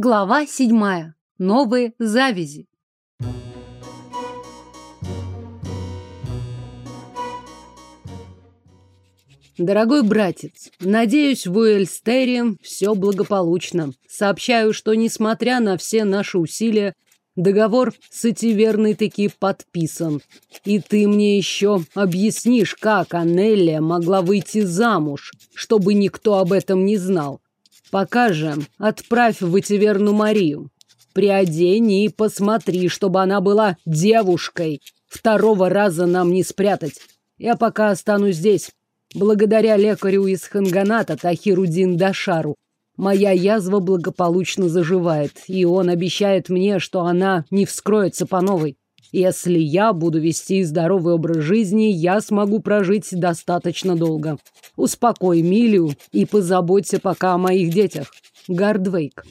Глава седьмая. Новые завязи. Дорогой братец, надеюсь, в Уэльстере все благополучно. Сообщаю, что, несмотря на все наши усилия, договор с Этиверной таки подписан. И ты мне еще объяснишь, как Анелия могла выйти замуж, чтобы никто об этом не знал. Пока же отправь в Этиверну Марию. Приодень и посмотри, чтобы она была девушкой. Второго раза нам не спрятать. Я пока останусь здесь. Благодаря лекарю из Ханганата Тахирудин Дашару моя язва благополучно заживает, и он обещает мне, что она не вскроется по новой. Если я буду вести здоровый образ жизни, я смогу прожить достаточно долго. Успокой Милию и позаботься пока о моих детях. Гардвейк.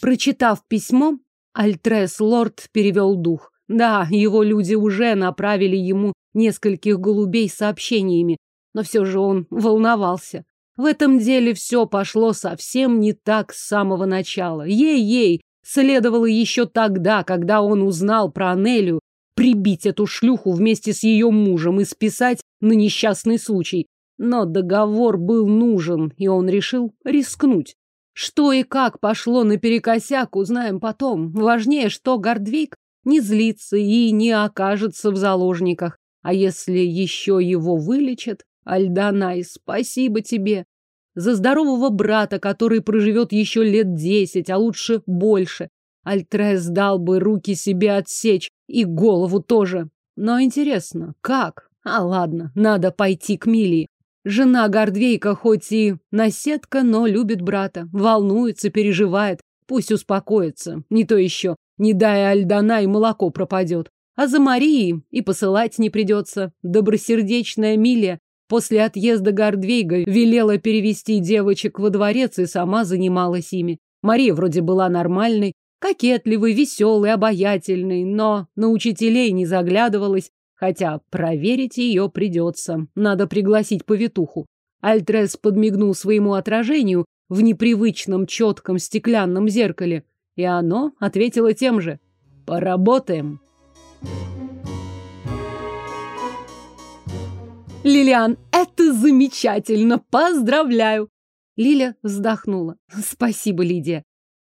Прочитав письмо, Альтрес Лорд перевел дух. Да, его люди уже направили ему нескольких голубей сообщениями, но все же он волновался. В этом деле все пошло совсем не так с самого начала. Ей-ей, следовало еще тогда, когда он узнал про Анелию, прибить эту шлюху вместе с ее мужем и списать на несчастный случай. Но договор был нужен, и он решил рискнуть. Что и как пошло наперекосяк, узнаем потом. Важнее, что Гордвейк не злится и не окажется в заложниках. А если еще его вылечат? Альданай, спасибо тебе. За здорового брата, который проживет еще лет десять, а лучше больше. Альтрес дал бы руки себе отсечь и голову тоже. Но интересно, как? А ладно, надо пойти к Милии. Жена Гордвейка хоть и наседка, но любит брата, волнуется, переживает. Пусть успокоится. Не то еще, не дай Альдана и молоко пропадет. А за Марией и посылать не придется. Добросердечная Милия после отъезда Гордвейга велела перевести девочек во дворец и сама занималась ими. Мария вроде была нормальной, кокетливой, веселой, обаятельной, но на учителей не заглядывалась, хотя проверить ее придется. Надо пригласить повитуху. Альтрес подмигнул своему отражению в непривычном четком стеклянном зеркале, и оно ответило тем же. «Поработаем». Лилиан, это замечательно! Поздравляю! Лиля вздохнула. Спасибо, Лидия.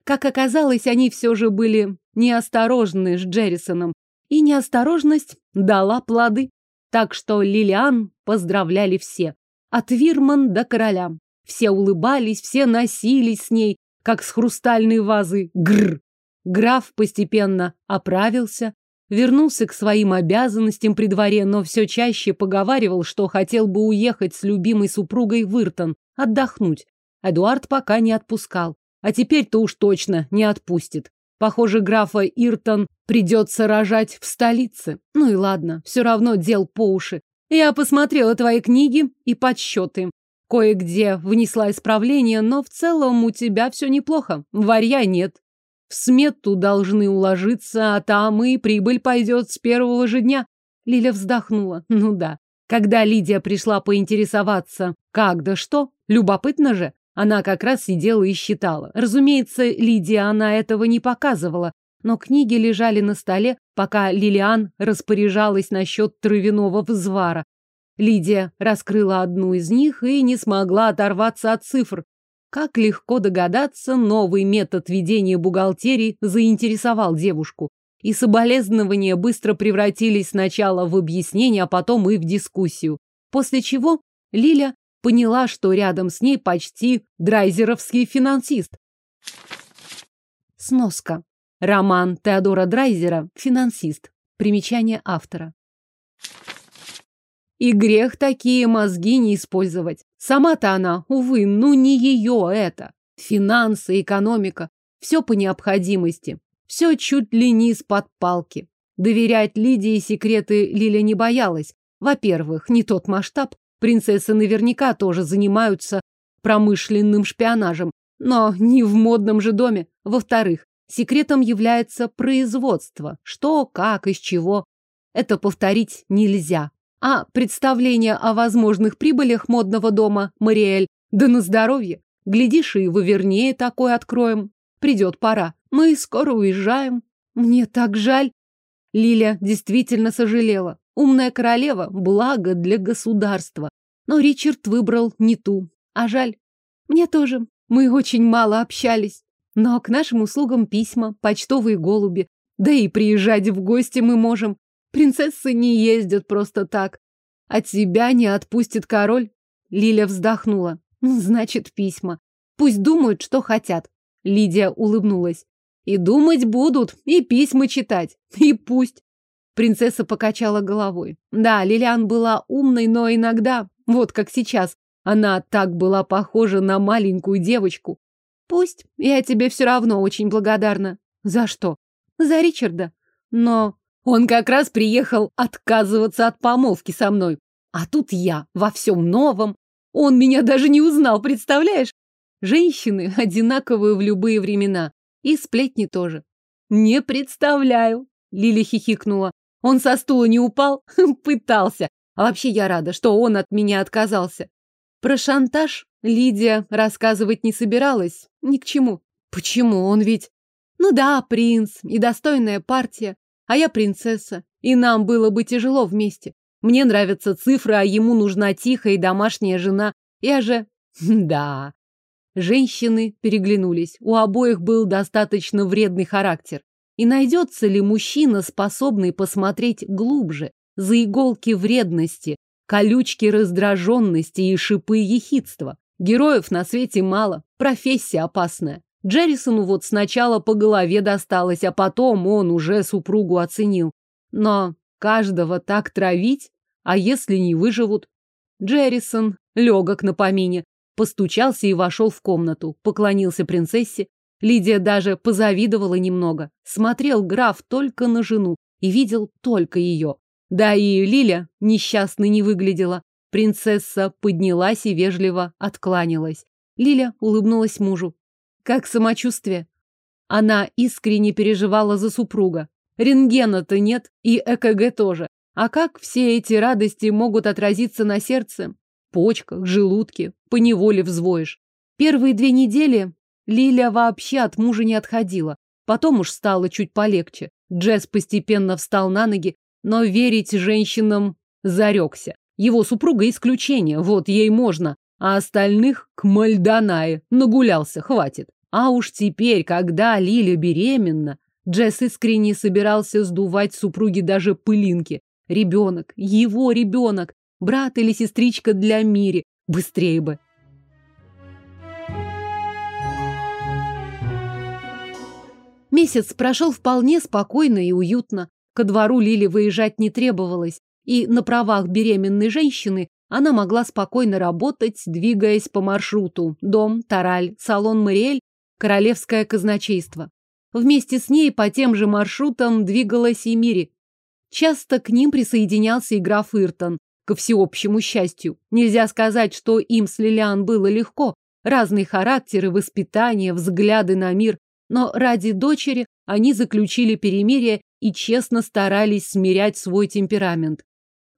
Как оказалось, они все же были неосторожны с Джеррисоном, и неосторожность дала плоды. Так что Лилиан поздравляли все, от Вирман до короля. Все улыбались, все носились с ней, как с хрустальной вазы. Гр! Граф постепенно оправился, вернулся к своим обязанностям при дворе, но все чаще поговаривал, что хотел бы уехать с любимой супругой в Иртон, отдохнуть. Эдуард пока не отпускал. А теперь-то уж точно не отпустит. Похоже, графа Иртон придется рожать в столице. Ну и ладно, все равно дел по уши. Я посмотрела твои книги и подсчеты. Кое-где внесла исправление, но в целом у тебя все неплохо. Варья нет. В смету должны уложиться, а там и прибыль пойдет с первого же дня. Лиля вздохнула. Ну да. Когда Лидия пришла поинтересоваться, как да что, любопытно же, она как раз сидела и считала. Разумеется, Лидия она этого не показывала, но книги лежали на столе, пока Лилиан распоряжалась насчет травяного взвара. Лидия раскрыла одну из них и не смогла оторваться от цифр. Как легко догадаться, новый метод ведения бухгалтерии заинтересовал девушку. И соболезнования быстро превратились сначала в объяснение, а потом и в дискуссию. После чего Лиля поняла, что рядом с ней почти драйзеровский финансист. Сноска. Роман Теодора Драйзера «Финансист». Примечание автора. И грех такие мозги не использовать. Сама-то она, увы, ну не ее это. Финансы, экономика. Все по необходимости. Все чуть ли не из-под палки. Доверять Лидии секреты Лиля не боялась. Во-первых, не тот масштаб. Принцессы наверняка тоже занимаются промышленным шпионажем. Но не в модном же доме. Во-вторых, секретом является производство. Что, как, из чего. Это повторить нельзя. А представление о возможных прибылях модного дома, Мариэль, да на здоровье. Глядишь, и вы вернее такое откроем. Придет пора. Мы скоро уезжаем. Мне так жаль. Лиля действительно сожалела. Умная королева – благо для государства. Но Ричард выбрал не ту. А жаль. Мне тоже. Мы очень мало общались. Но к нашим услугам письма, почтовые голуби. Да и приезжать в гости мы можем. Принцессы не ездят просто так. От себя не отпустит король. Лиля вздохнула. Значит, письма. Пусть думают, что хотят. Лидия улыбнулась. И думать будут, и письма читать. И пусть. Принцесса покачала головой. Да, Лилиан была умной, но иногда, вот как сейчас, она так была похожа на маленькую девочку. Пусть, я тебе все равно очень благодарна. За что? За Ричарда. Но он как раз приехал отказываться от помолвки со мной. А тут я во всем новом. Он меня даже не узнал, представляешь? Женщины одинаковые в любые времена. И сплетни тоже. Не представляю. Лили хихикнула. Он со стула не упал? Пытался. А вообще я рада, что он от меня отказался. Про шантаж Лидия рассказывать не собиралась. Ни к чему. Почему? Он ведь... Ну да, принц и достойная партия. А я принцесса. И нам было бы тяжело вместе. Мне нравятся цифры, а ему нужна тихая и домашняя жена. Я же... Да. Женщины переглянулись. У обоих был достаточно вредный характер. И найдется ли мужчина, способный посмотреть глубже, за иголки вредности, колючки раздраженности и шипы ехидства? Героев на свете мало, профессия опасная. Джеррисону вот сначала по голове досталось, а потом он уже супругу оценил. Но каждого так травить, а если не выживут? Джеррисон легок на помине, постучался и вошел в комнату, поклонился принцессе. Лидия даже позавидовала немного. Смотрел граф только на жену и видел только ее. Да и Лиля несчастной не выглядела. Принцесса поднялась и вежливо откланялась. Лиля улыбнулась мужу. Как самочувствие? Она искренне переживала за супруга. Рентгена-то нет, и ЭКГ тоже. А как все эти радости могут отразиться на сердце? Почках, желудке, поневоле взвоишь. Первые две недели Лиля вообще от мужа не отходила. Потом уж стало чуть полегче. Джесс постепенно встал на ноги, но верить женщинам зарекся. Его супруга исключение, вот ей можно, а остальных к Мальдонае нагулялся, хватит. А уж теперь, когда Лиля беременна, Джесс искренне собирался сдувать супруге даже пылинки. Ребенок, его ребенок, брат или сестричка для Мири. Быстрее бы. Месяц прошел вполне спокойно и уютно. Ко двору Лили выезжать не требовалось, и на правах беременной женщины она могла спокойно работать, двигаясь по маршруту. Дом, Тараль, салон Мариэль, королевское казначейство. Вместе с ней по тем же маршрутам двигалась и Мири. Часто к ним присоединялся и граф Иртон, ко всеобщему счастью. Нельзя сказать, что им с Лилиан было легко. Разные характеры, воспитание, взгляды на мир. Но ради дочери они заключили перемирие и честно старались смирять свой темперамент.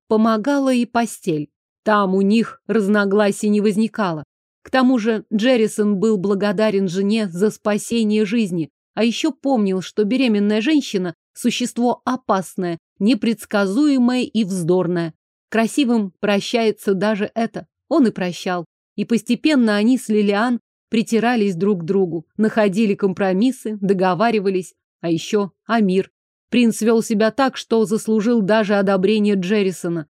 Помогала и постель. Там у них разногласий не возникало. К тому же Джеррисон был благодарен жене за спасение жизни, а еще помнил, что беременная женщина – существо опасное, непредсказуемое и вздорное. Красивым прощается даже это. Он и прощал. И постепенно они с Лилиан притирались друг к другу, находили компромиссы, договаривались, а еще Амир. Принц вел себя так, что заслужил даже одобрение Джеррисона.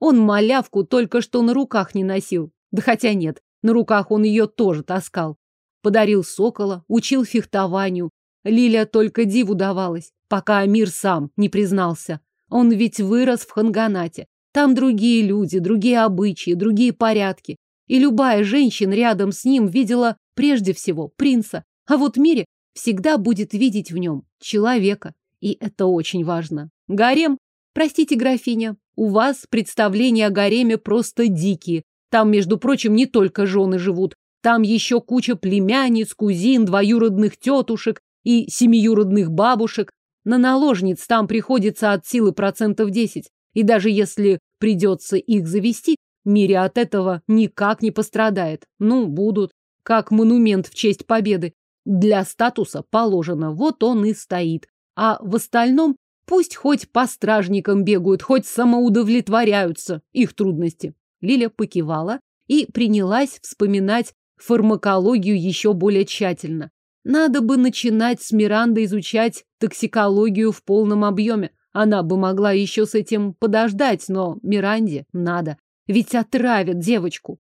Он малявку только что на руках не носил. Да хотя нет, на руках он ее тоже таскал. Подарил сокола, учил фехтованию. Лиля только диву давалась, пока Амир сам не признался. Он ведь вырос в Ханганате. Там другие люди, другие обычаи, другие порядки. И любая женщина рядом с ним видела прежде всего принца. А вот мире всегда будет видеть в нем человека. И это очень важно. Гарем, простите, графиня, у вас представления о гареме просто дикие. Там, между прочим, не только жены живут. Там еще куча племянниц, кузин, двоюродных тетушек и семиюродных бабушек. На наложниц там приходится от силы процентов десять. И даже если придется их завести, Мире от этого никак не пострадает. Ну, будут. Как монумент в честь победы. Для статуса положено, вот он и стоит. А в остальном пусть хоть по стражникам бегают, хоть самоудовлетворяются. Их трудности. Лиля покивала и принялась вспоминать фармакологию еще более тщательно. Надо бы начинать с Мирандой изучать токсикологию в полном объеме. Она бы могла еще с этим подождать, но Миранде надо. Ведь отравят девочку.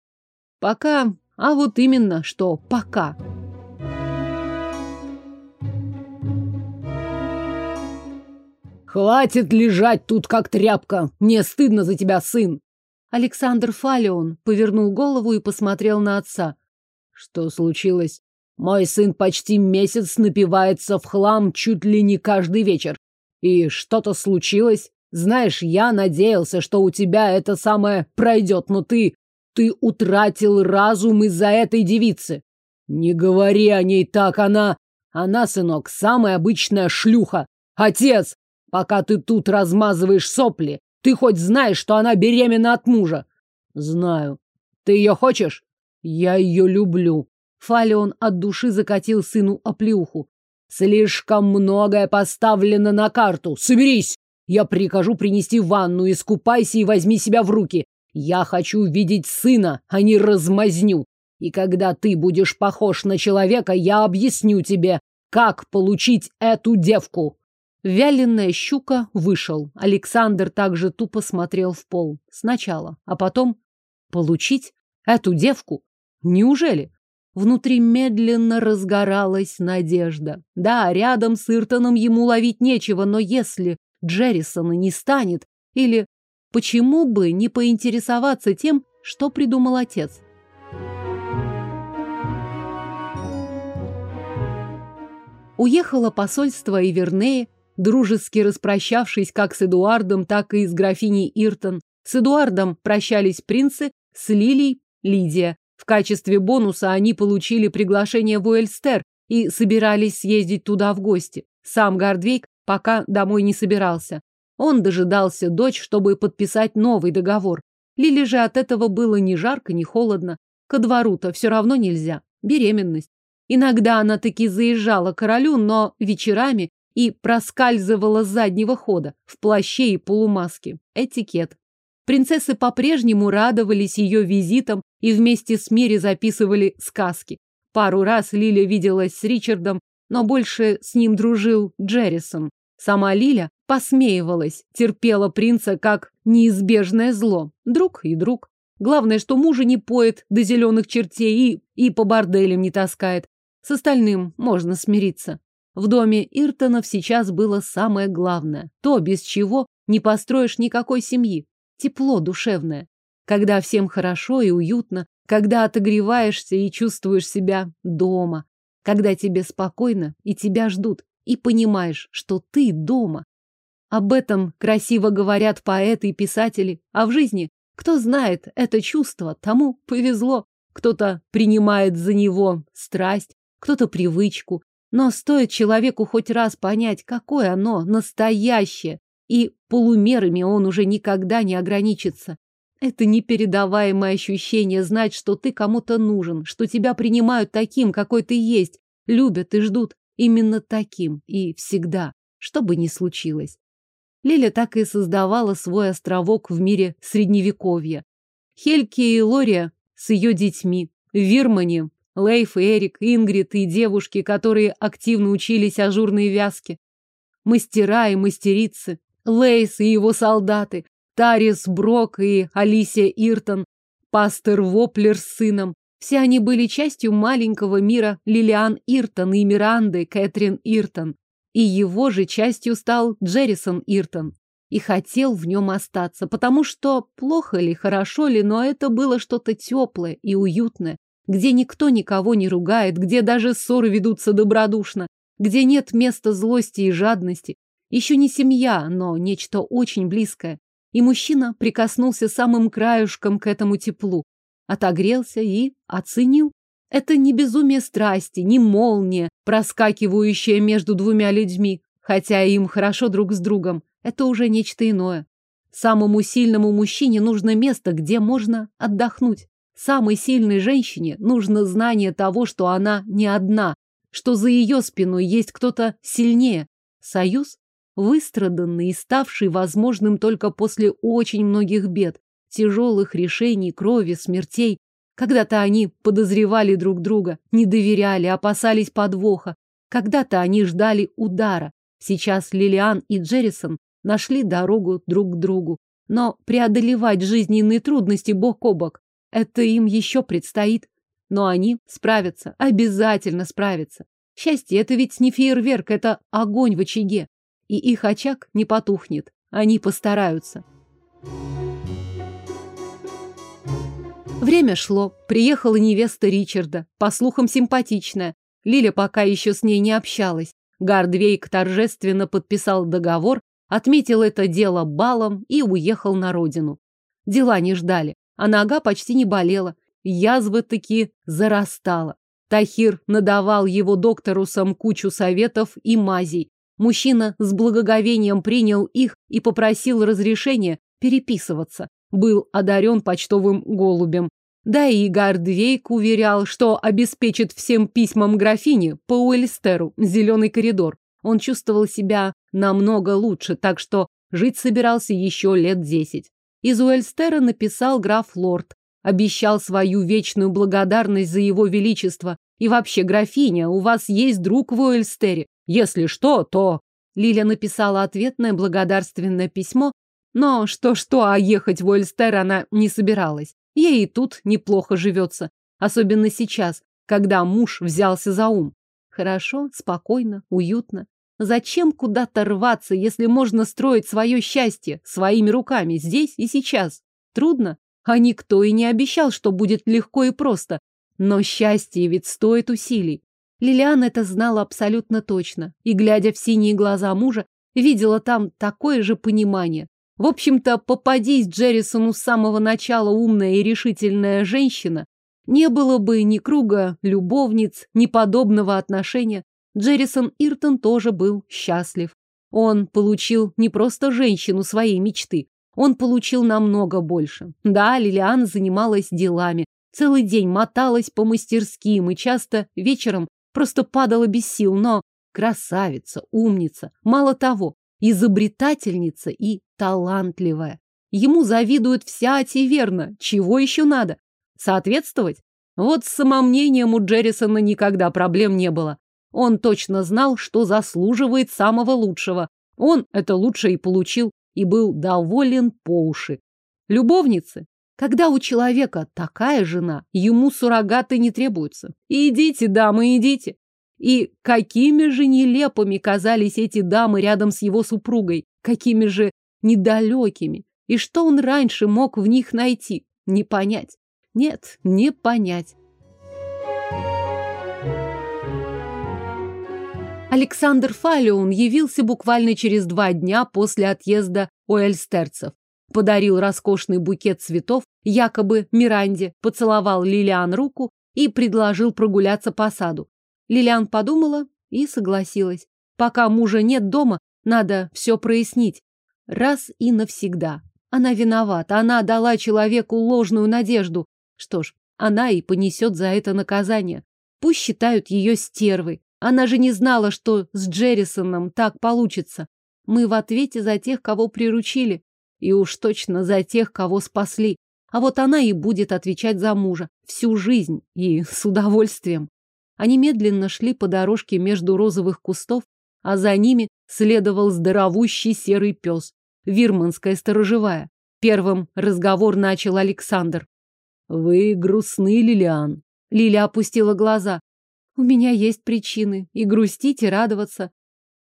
Пока, а вот именно, что пока. Хватит лежать тут, как тряпка. Мне стыдно за тебя, сын. Александр Фалеон повернул голову и посмотрел на отца. Что случилось? Мой сын почти месяц напивается в хлам чуть ли не каждый вечер. И что-то случилось? Знаешь, я надеялся, что у тебя это самое пройдет, но ты... Ты утратил разум из-за этой девицы. Не говори о ней так, она... Она, сынок, самая обычная шлюха. Отец, пока ты тут размазываешь сопли, ты хоть знаешь, что она беременна от мужа? Знаю. Ты ее хочешь? Я ее люблю. Фалион от души закатил сыну оплеуху. Слишком многое поставлено на карту. Соберись! Я прикажу принести ванну, искупайся и возьми себя в руки. Я хочу видеть сына, а не размазню. И когда ты будешь похож на человека, я объясню тебе, как получить эту девку. Вяленая щука вышел. Александр также тупо смотрел в пол. Сначала, а потом получить эту девку. Неужели? Внутри медленно разгоралась надежда. Да, рядом с Иртоном ему ловить нечего, но если Джеррисона не станет, или почему бы не поинтересоваться тем, что придумал отец? Уехало посольство Ивернеи, дружески распрощавшись как с Эдуардом, так и с графиней Иртон. С Эдуардом прощались принцы, с Лилией – Лидия. В качестве бонуса они получили приглашение в Уэльстер и собирались съездить туда в гости. Сам Гардвейк пока домой не собирался. Он дожидался дочь, чтобы подписать новый договор. Лили же от этого было ни жарко, ни холодно. Ко двору-то все равно нельзя. Беременность. Иногда она таки заезжала к королю, но вечерами и проскальзывала с заднего хода, в плаще и полумаске. Этикет. Принцессы по-прежнему радовались ее визитам и вместе с Мири записывали сказки. Пару раз Лиля виделась с Ричардом, но больше с ним дружил Джеррисон. Сама Лиля посмеивалась, терпела принца как неизбежное зло. Друг и друг. Главное, что мужа не поет до зеленых чертей и, и по борделям не таскает. С остальным можно смириться. В доме Иртонов сейчас было самое главное. То, без чего не построишь никакой семьи. Тепло душевное когда всем хорошо и уютно, когда отогреваешься и чувствуешь себя дома, когда тебе спокойно и тебя ждут, и понимаешь, что ты дома. Об этом красиво говорят поэты и писатели, а в жизни, кто знает это чувство, тому повезло. Кто-то принимает за него страсть, кто-то привычку, но стоит человеку хоть раз понять, какое оно настоящее, и полумерами он уже никогда не ограничится. Это непередаваемое ощущение знать, что ты кому-то нужен, что тебя принимают таким, какой ты есть, любят и ждут именно таким и всегда, что бы ни случилось. Лиля так и создавала свой островок в мире средневековья. Хельки и Лория с ее детьми, Вирмани, Лейф, Эрик, Ингрид и девушки, которые активно учились ажурной вязке, мастера и мастерицы, Лейс и его солдаты, Тарис Брок и Алисия Иртон, пастор Воплер с сыном. Все они были частью маленького мира Лилиан Иртон и Миранды Кэтрин Иртон. И его же частью стал Джеррисон Иртон. И хотел в нем остаться, потому что, плохо ли, хорошо ли, но это было что-то теплое и уютное, где никто никого не ругает, где даже ссоры ведутся добродушно, где нет места злости и жадности. Еще не семья, но нечто очень близкое. И мужчина прикоснулся самым краюшком к этому теплу, отогрелся и оценил. Это не безумие страсти, не молния, проскакивающая между двумя людьми, хотя им хорошо друг с другом. Это уже нечто иное. Самому сильному мужчине нужно место, где можно отдохнуть. Самой сильной женщине нужно знание того, что она не одна. что за ее спиной есть кто-то сильнее. Союз, выстраданный и ставший возможным только после очень многих бед, тяжелых решений, крови, смертей. Когда-то они подозревали друг друга, не доверяли, опасались подвоха. Когда-то они ждали удара. Сейчас Лилиан и Джеррисон нашли дорогу друг к другу. Но преодолевать жизненные трудности бок о бок, это им еще предстоит. Но они справятся, обязательно справятся. Счастье — это ведь не фейерверк, это огонь в очаге. И их очаг не потухнет. Они постараются. Время шло. Приехала невеста Ричарда. По слухам, симпатичная. Лиля пока еще с ней не общалась. Гардвейк торжественно подписал договор, отметил это дело балом и уехал на родину. Дела не ждали, а нога почти не болела. Язва таки зарастала. Тахир надавал его докторусам кучу советов и мазей. Мужчина с благоговением принял их и попросил разрешения переписываться. Был одарен почтовым голубем. Да и Гардвейк уверял, что обеспечит всем письмам графини по Уэльстеру зеленый коридор. Он чувствовал себя намного лучше, так что жить собирался еще лет десять. Из Уэльстера написал граф Лорд, обещал свою вечную благодарность за его величество. И вообще, графиня, у вас есть друг в Уэльстере. Если что, то... Лиля написала ответное благодарственное письмо, но что-что, а ехать в Уэльстер она не собиралась. Ей и тут неплохо живется, особенно сейчас, когда муж взялся за ум. Хорошо, спокойно, уютно. Зачем куда-то рваться, если можно строить свое счастье своими руками здесь и сейчас? Трудно? А никто и не обещал, что будет легко и просто. Но счастье ведь стоит усилий. Лилиан это знала абсолютно точно, и, глядя в синие глаза мужа, видела там такое же понимание. В общем-то, попадись Джеррисону с самого начала умная и решительная женщина, не было бы ни круга любовниц, ни подобного отношения. Джеррисон Иртон тоже был счастлив. Он получил не просто женщину своей мечты, он получил намного больше. Да, Лилиан занималась делами, целый день моталась по мастерским и часто вечером просто падала без сил, но красавица, умница, мало того, изобретательница и талантливая. Ему завидует вся Тиверна, чего еще надо? Соответствовать? Вот с самомнением у Джеррисона никогда проблем не было. Он точно знал, что заслуживает самого лучшего. Он это лучшее и получил, и был доволен по уши. Любовницы? Когда у человека такая жена, ему суррогаты не требуются. Идите, дамы, идите. И какими же нелепыми казались эти дамы рядом с его супругой, какими же недалекими. И что он раньше мог в них найти? Не понять. Нет, не понять. Александр Фалион явился буквально через два дня после отъезда уэльстерцев. Подарил роскошный букет цветов, якобы Миранде, поцеловал Лилиан руку и предложил прогуляться по саду. Лилиан подумала и согласилась. Пока мужа нет дома, надо все прояснить. Раз и навсегда. Она виновата, она дала человеку ложную надежду. Что ж, она и понесет за это наказание. Пусть считают ее стервой. Она же не знала, что с Джеррисоном так получится. Мы в ответе за тех, кого приручили. И уж точно за тех, кого спасли. А вот она и будет отвечать за мужа. Всю жизнь. И с удовольствием. Они медленно шли по дорожке между розовых кустов, а за ними следовал здоровущий серый пес. Вирманская сторожевая. Первым разговор начал Александр. «Вы грустны, Лилиан». Лиля опустила глаза. У меня есть причины и грустить, и радоваться.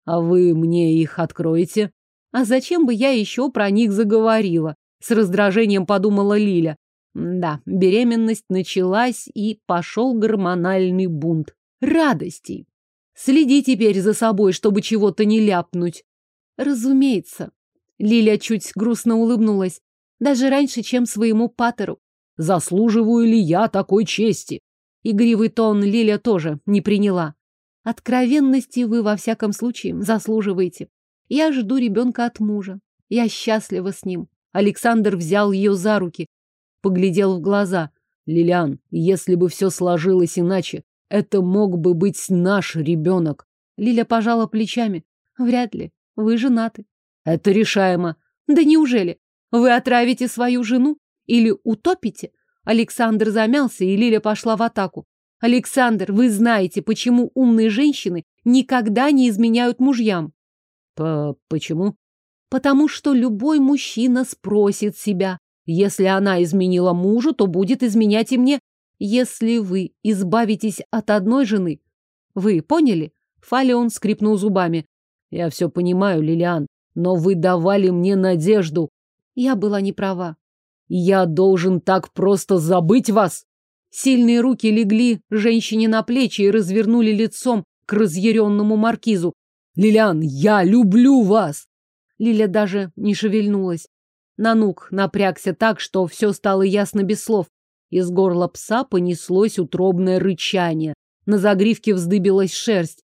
А вы мне их откроете? А зачем бы я еще про них заговорила? С раздражением подумала Лиля. Да, беременность началась, и пошел гормональный бунт. Радостей. Следи теперь за собой, чтобы чего-то не ляпнуть. Разумеется. Лиля чуть грустно улыбнулась. Даже раньше, чем своему патеру. Заслуживаю ли я такой чести? Игривый тон Лиля тоже не приняла. Откровенности вы, во всяком случае, заслуживаете. Я жду ребенка от мужа. Я счастлива с ним. Александр взял ее за руки, поглядел в глаза. Лилиан, если бы все сложилось иначе, Это мог бы быть наш ребенок. Лиля пожала плечами. Вряд ли. Вы женаты. Это решаемо. Да неужели? Вы отравите свою жену? Или утопите? Александр замялся, и Лиля пошла в атаку. Александр, вы знаете, почему умные женщины никогда не изменяют мужьям? По почему? Потому что любой мужчина спросит себя, если она изменила мужу, то будет изменять и мне. Если вы избавитесь от одной жены, вы поняли? Фалеон скрипнул зубами. Я все понимаю, Лилиан, но вы давали мне надежду. Я была не права. Я должен так просто забыть вас? Сильные руки легли женщине на плечи и развернули лицом к разъяренному маркизу. «Лилиан, я люблю вас!» Лиля даже не шевельнулась. Нанук напрягся так, что все стало ясно без слов. Из горла пса понеслось утробное рычание. На загривке вздыбилась шерсть.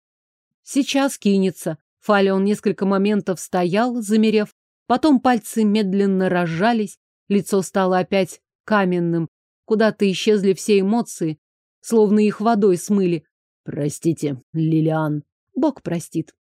Сейчас кинется. Фалион несколько моментов стоял, замерев. Потом пальцы медленно разжались. Лицо стало опять каменным. Куда-то исчезли все эмоции, словно их водой смыли. Простите, Лилиан. Бог простит.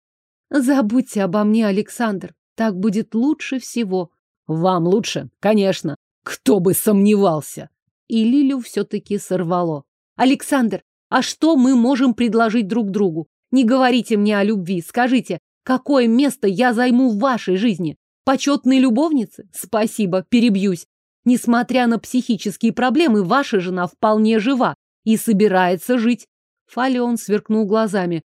Забудьте обо мне, Александр. Так будет лучше всего. Вам лучше, конечно. Кто бы сомневался. И Лилю все-таки сорвало. Александр, а что мы можем предложить друг другу? Не говорите мне о любви. Скажите, какое место я займу в вашей жизни? Почетной любовницы? Спасибо, перебьюсь. Несмотря на психические проблемы, ваша жена вполне жива и собирается жить. Фалион сверкнул глазами.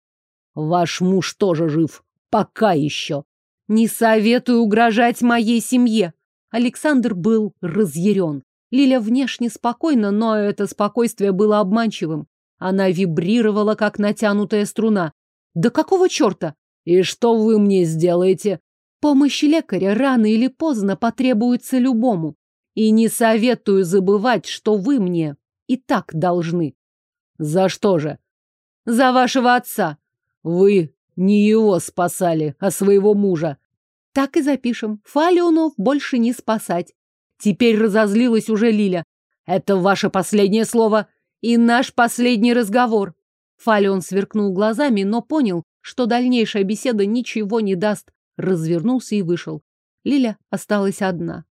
Ваш муж тоже жив. Пока еще. Не советую угрожать моей семье. Александр был разъярен. Лиля внешне спокойна, но это спокойствие было обманчивым. Она вибрировала, как натянутая струна. Да какого черта? И что вы мне сделаете? Помощь лекаря рано или поздно потребуется любому. И не советую забывать, что вы мне и так должны. За что же? За вашего отца. Вы не его спасали, а своего мужа. Так и запишем. Фалионов больше не спасать. Теперь разозлилась уже Лиля. Это ваше последнее слово и наш последний разговор. Фалион сверкнул глазами, но понял, что дальнейшая беседа ничего не даст. Развернулся и вышел. Лиля осталась одна.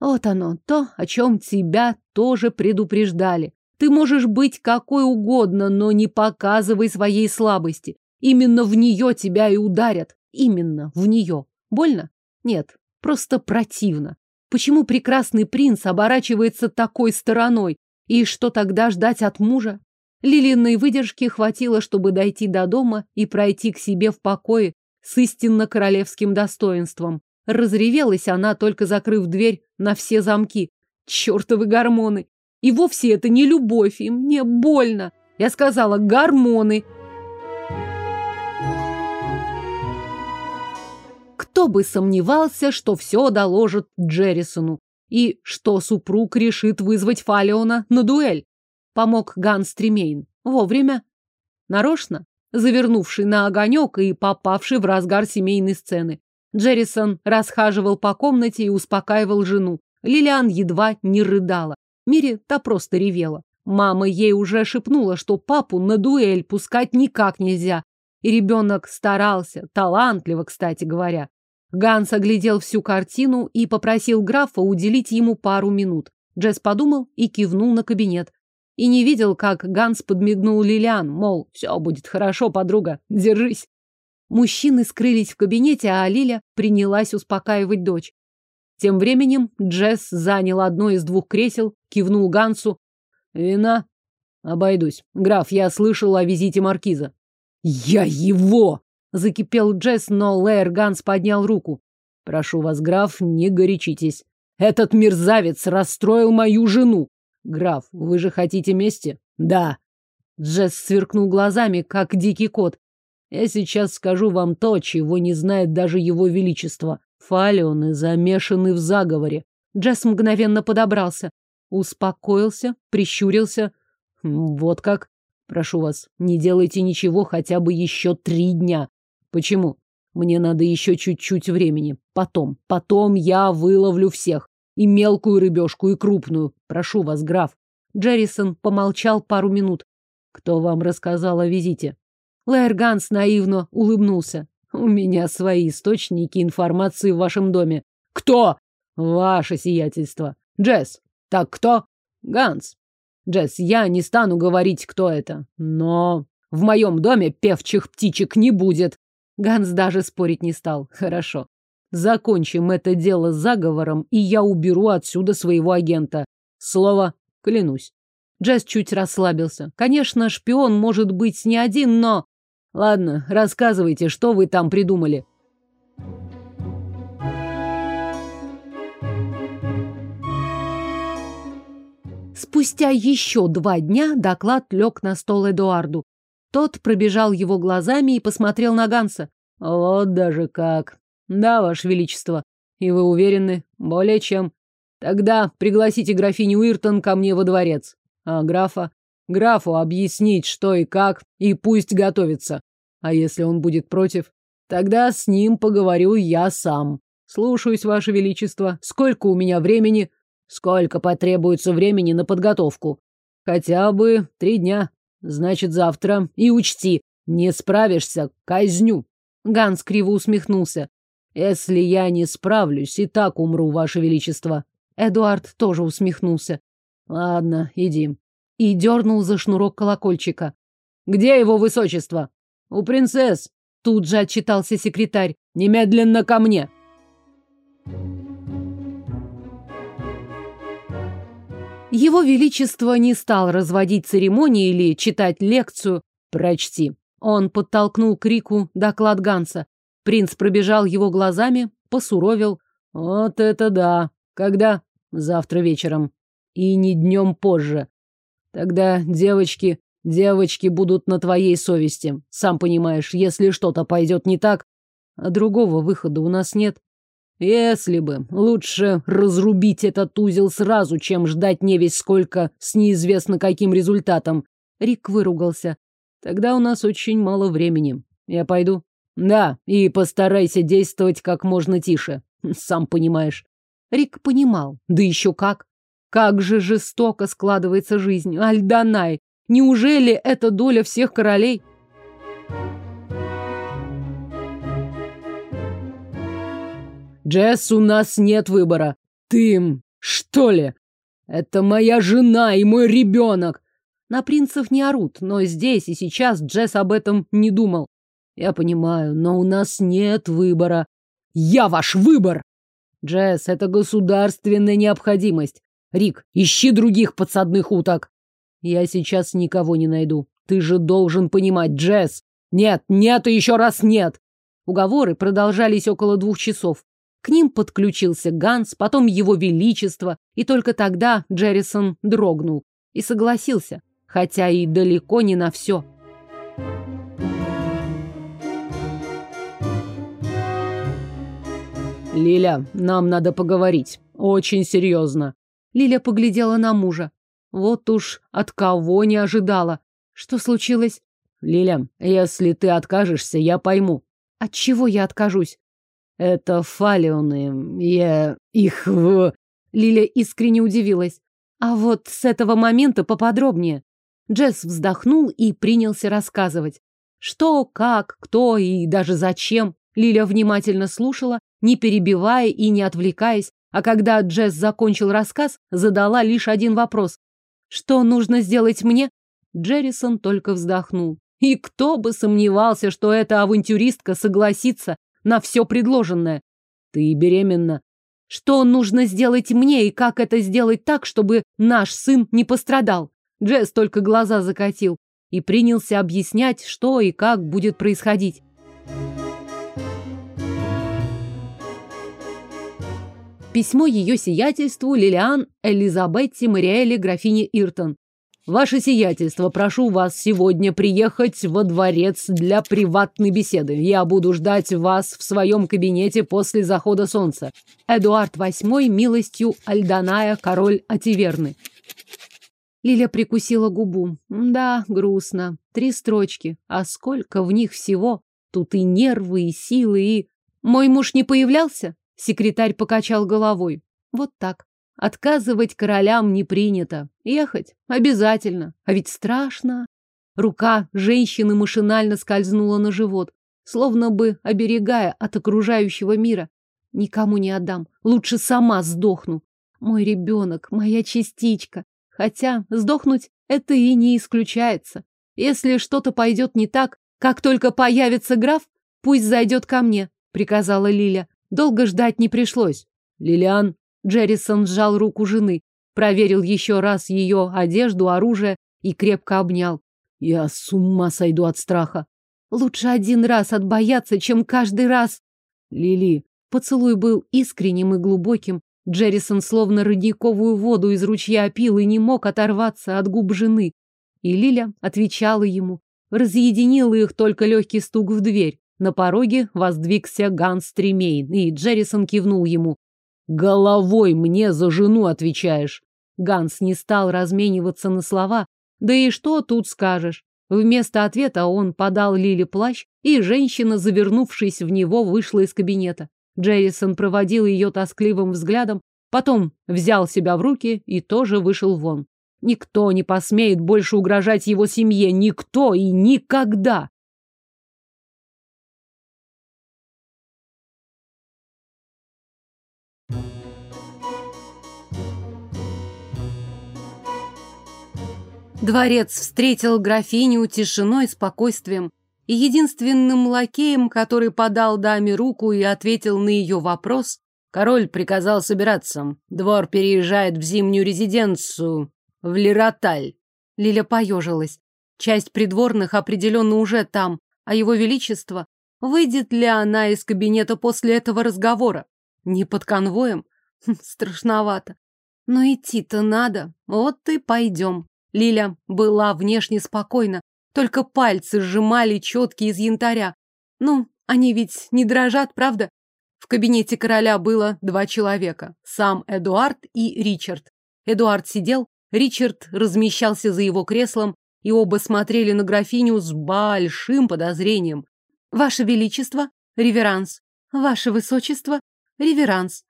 Вот оно, то, о чем тебя тоже предупреждали. Ты можешь быть какой угодно, но не показывай своей слабости. Именно в нее тебя и ударят. Именно в нее. Больно? Нет, просто противно. Почему прекрасный принц оборачивается такой стороной? И что тогда ждать от мужа? Лилиной выдержки хватило, чтобы дойти до дома и пройти к себе в покое с истинно королевским достоинством. Разревелась она, только закрыв дверь на все замки. Чёртовы гормоны! И вовсе это не любовь, и мне больно. Я сказала гормоны. Кто бы сомневался, что все доложит Джеррисону, и что супруг решит вызвать Фалиона на дуэль. Помог Ганс Тремейн. Вовремя. Нарочно, завернувший на огонек и попавший в разгар семейной сцены. Джеррисон расхаживал по комнате и успокаивал жену. Лилиан едва не рыдала. Мири та просто ревела. Мама ей уже шепнула, что папу на дуэль пускать никак нельзя. И ребенок старался, талантливо, кстати говоря. Ганс оглядел всю картину и попросил графа уделить ему пару минут. Джесс подумал и кивнул на кабинет. И не видел, как Ганс подмигнул Лилиан, мол, все будет хорошо, подруга, держись. Мужчины скрылись в кабинете, а Лиля принялась успокаивать дочь. Тем временем Джесс занял одно из двух кресел, кивнул Гансу. «Вина? Обойдусь. Граф, я слышал о визите маркиза». «Я его!» — закипел Джесс, но Лэр Ганс поднял руку. «Прошу вас, граф, не горячитесь. Этот мерзавец расстроил мою жену. Граф, вы же хотите мести?» «Да». Джесс сверкнул глазами, как дикий кот. Я сейчас скажу вам то, чего не знает даже его величество. Фалионы замешаны в заговоре. Джесс мгновенно подобрался. Успокоился, прищурился. «Хм, вот как? Прошу вас, не делайте ничего хотя бы еще три дня. Почему? Мне надо еще чуть-чуть времени. Потом, потом я выловлю всех. И мелкую рыбешку, и крупную. Прошу вас, граф. Джеррисон помолчал пару минут. Кто вам рассказал о визите? Лаэрганс наивно улыбнулся. У меня свои источники информации в вашем доме. Кто? Ваше сиятельство. Джесс. Так кто? Ганс. Джесс, я не стану говорить, кто это. Но в моем доме певчих птичек не будет. Ганс даже спорить не стал. Хорошо. Закончим это дело заговором, и я уберу отсюда своего агента. Слово клянусь. Джесс чуть расслабился. Конечно, шпион может быть не один, но... Ладно, рассказывайте, что вы там придумали. Спустя еще два дня доклад лег на стол Эдуарду. Тот пробежал его глазами и посмотрел на Ганса. Вот даже как. Да, Ваше Величество. И вы уверены? Более чем. Тогда пригласите графиню Уиртон ко мне во дворец. А графа? Графу объяснить, что и как, и пусть готовится. А если он будет против? Тогда с ним поговорю я сам. Слушаюсь, Ваше Величество. Сколько у меня времени? Сколько потребуется времени на подготовку? Хотя бы три дня. Значит, завтра. И учти, не справишься, казню. Ганс криво усмехнулся. Если я не справлюсь, и так умру, Ваше Величество. Эдуард тоже усмехнулся. Ладно, иди. И дернул за шнурок колокольчика. Где его высочество? У принцесс. Тут же отчитался секретарь. Немедленно ко мне. Его Величество не стал разводить церемонии или читать лекцию. Прочти. Он подтолкнул к Рику доклад Ганса. Принц пробежал его глазами, посуровил. Вот это да. Когда? Завтра вечером. И не днем позже. Тогда девочки, девочки будут на твоей совести. Сам понимаешь, если что-то пойдет не так, а другого выхода у нас нет. Если бы. Лучше разрубить этот узел сразу, чем ждать не весь сколько с неизвестно каким результатом. Рик выругался. Тогда у нас очень мало времени. Я пойду. Да, и постарайся действовать как можно тише. Сам понимаешь. Рик понимал. Да еще как. Как же жестоко складывается жизнь. Альданай, неужели это доля всех королей? Джесс, у нас нет выбора. Ты, что ли? Это моя жена и мой ребенок. На принцев не орут, но здесь и сейчас Джесс об этом не думал. Я понимаю, но у нас нет выбора. Я ваш выбор! Джесс, это государственная необходимость. Рик, ищи других подсадных уток. Я сейчас никого не найду. Ты же должен понимать, Джесс. Нет, нет и еще раз нет. Уговоры продолжались около двух часов. К ним подключился Ганс, потом его величество, и только тогда Джеррисон дрогнул и согласился, хотя и далеко не на все. Лиля, нам надо поговорить. Очень серьезно. Лиля поглядела на мужа. Вот уж от кого не ожидала. Что случилось? Лиля, если ты откажешься, я пойму. От чего я откажусь? Это фалионы. Я их в... Лиля искренне удивилась. А вот с этого момента поподробнее. Джесс вздохнул и принялся рассказывать. Что, как, кто и даже зачем. Лиля внимательно слушала, не перебивая и не отвлекаясь, а когда Джесс закончил рассказ, задала лишь один вопрос. «Что нужно сделать мне?» Джеррисон только вздохнул. И кто бы сомневался, что эта авантюристка согласится на все предложенное. Ты беременна. Что нужно сделать мне и как это сделать так, чтобы наш сын не пострадал? Джесс только глаза закатил и принялся объяснять, что и как будет происходить. Письмо ее сиятельству Лилиан Элизабетти Мариэле графине Иртон. Ваше сиятельство, прошу вас сегодня приехать во дворец для приватной беседы. Я буду ждать вас в своем кабинете после захода солнца. Эдуард VIII милостью Альданая, король Ативерны. Лиля прикусила губу. Да, грустно. Три строчки. А сколько в них всего? Тут и нервы, и силы, и... Мой муж не появлялся? Секретарь покачал головой. Вот так. Отказывать королям не принято. Ехать обязательно. А ведь страшно. Рука женщины машинально скользнула на живот, словно бы оберегая от окружающего мира. Никому не отдам, лучше сама сдохну. Мой ребенок, моя частичка. Хотя сдохнуть это и не исключается. Если что-то пойдет не так, как только появится граф, пусть зайдет ко мне, приказала Лиля. Долго ждать не пришлось. Лилиан, Джеррисон сжал руку жены, проверил еще раз ее одежду, оружие и крепко обнял. Я с ума сойду от страха. Лучше один раз отбояться, чем каждый раз. Лили, поцелуй был искренним и глубоким. Джеррисон словно родниковую воду из ручья пил и не мог оторваться от губ жены. И Лиля отвечала ему. Разъединил их только легкий стук в дверь. На пороге воздвигся Ганс Тремейн, и Джеррисон кивнул ему. «Головой мне за жену отвечаешь!» Ганс не стал размениваться на слова. Да и что тут скажешь? Вместо ответа он подал Лиле плащ, и женщина, завернувшись в него, вышла из кабинета. Джеррисон проводил ее тоскливым взглядом, потом взял себя в руки и тоже вышел вон. Никто не посмеет больше угрожать его семье, никто и никогда. Дворец встретил графиню тишиной и спокойствием. И единственным лакеем, который подал даме руку и ответил на ее вопрос, король приказал собираться. Двор переезжает в зимнюю резиденцию, в Лироталь. Лиля поежилась. Часть придворных определенно уже там, а его величество... Выйдет ли она из кабинета после этого разговора? Не под конвоем? Хм, страшновато. Но идти-то надо. Вот и пойдем. Лиля была внешне спокойна, только пальцы сжимали четкие из янтаря. Ну, они ведь не дрожат, правда? В кабинете короля было два человека. Сам Эдуард и Ричард. Эдуард сидел, Ричард размещался за его креслом, и оба смотрели на графиню с большим подозрением. «Ваше Величество, реверанс! Ваше Высочество, реверанс!»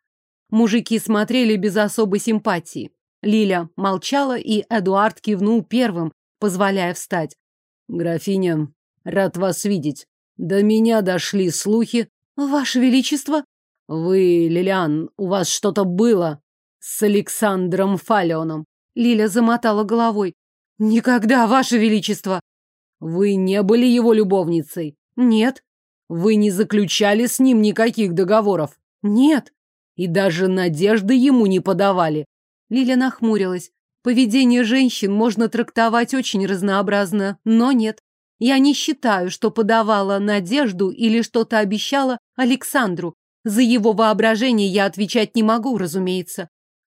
Мужики смотрели без особой симпатии. Лиля молчала, и Эдуард кивнул первым, позволяя встать. Графиня, рад вас видеть. До меня дошли слухи. Ваше Величество? Вы, Лилиан, у вас что-то было с Александром Фалеоном. Лиля замотала головой. Никогда, Ваше Величество. Вы не были его любовницей? Нет. Вы не заключали с ним никаких договоров? Нет. И даже надежды ему не подавали. Лиля нахмурилась. Поведение женщин можно трактовать очень разнообразно, но нет. Я не считаю, что подавала надежду или что-то обещала Александру. За его воображение я отвечать не могу, разумеется.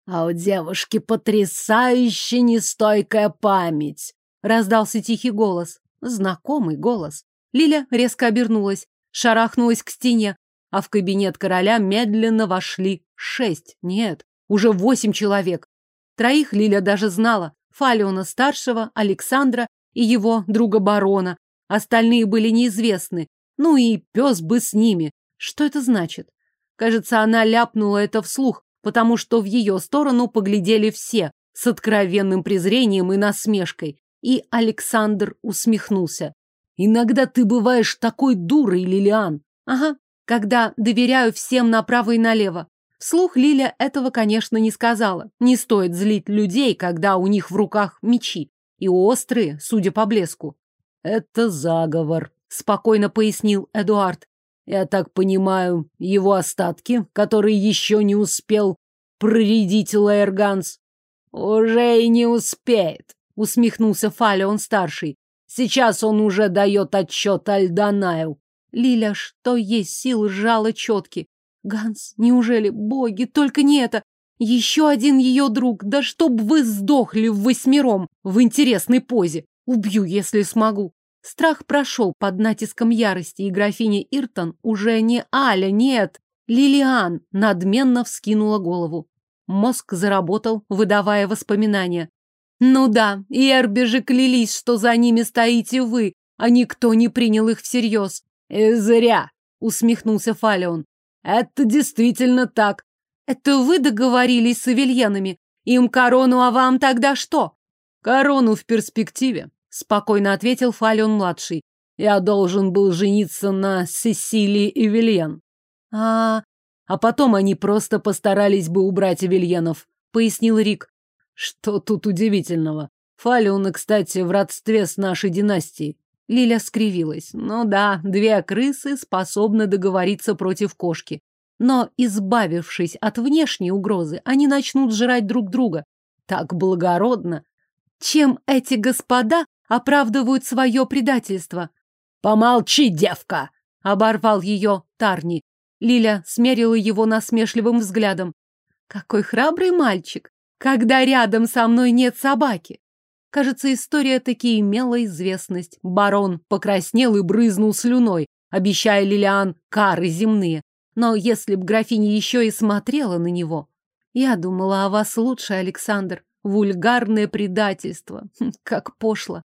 А у девушки потрясающе нестойкая память. Раздался тихий голос. Знакомый голос. Лиля резко обернулась, шарахнулась к стене, а в кабинет короля медленно вошли шесть, нет, уже восемь человек. Троих Лиля даже знала. Фалиона-старшего, Александра и его друга барона. Остальные были неизвестны. Ну и пес бы с ними. Что это значит? Кажется, она ляпнула это вслух, потому что в ее сторону поглядели все с откровенным презрением и насмешкой. И Александр усмехнулся. «Иногда ты бываешь такой дурой, Лилиан». «Ага, когда доверяю всем направо и налево. Вслух Лиля этого, конечно, не сказала. Не стоит злить людей, когда у них в руках мечи. И острые, судя по блеску. Это заговор, спокойно пояснил Эдуард. Я так понимаю, его остатки, которые еще не успел проредить Лаэрганс. Уже и не успеет, усмехнулся Фалеон-старший. Сейчас он уже дает отчет Альдонаю. Лиля, что есть сил, сжала четки. Ганс, неужели, боги, только не это? Еще один ее друг, да чтоб вы сдохли в восьмером в интересной позе. Убью, если смогу. Страх прошел под натиском ярости, и графиня Иртон уже не Аля, нет, Лилиан надменно вскинула голову. Мозг заработал, выдавая воспоминания. Ну да, и Эрби же клялись, что за ними стоите вы, а никто не принял их всерьез. И зря, усмехнулся Фалеон. Это действительно так. Это вы договорились с Авельянами? Им корону, а вам тогда что? Корону в перспективе, спокойно ответил Фалион-младший. Я должен был жениться на Сесилии Эвельян. А... А потом они просто постарались бы убрать Эвельянов, пояснил Рик. Что тут удивительного? Фалионы, кстати, в родстве с нашей династией. Лиля скривилась. Ну да, две крысы способны договориться против кошки. Но, избавившись от внешней угрозы, они начнут жрать друг друга. Так благородно. Чем эти господа оправдывают свое предательство? «Помолчи, девка!» — оборвал ее Тарни. Лиля смерила его насмешливым взглядом. «Какой храбрый мальчик, когда рядом со мной нет собаки!» Кажется, история таки имела известность. Барон покраснел и брызнул слюной, обещая Лилиан кары земные. Но если б графиня еще и смотрела на него... Я думала о вас лучше, Александр. Вульгарное предательство. Хм, как пошло.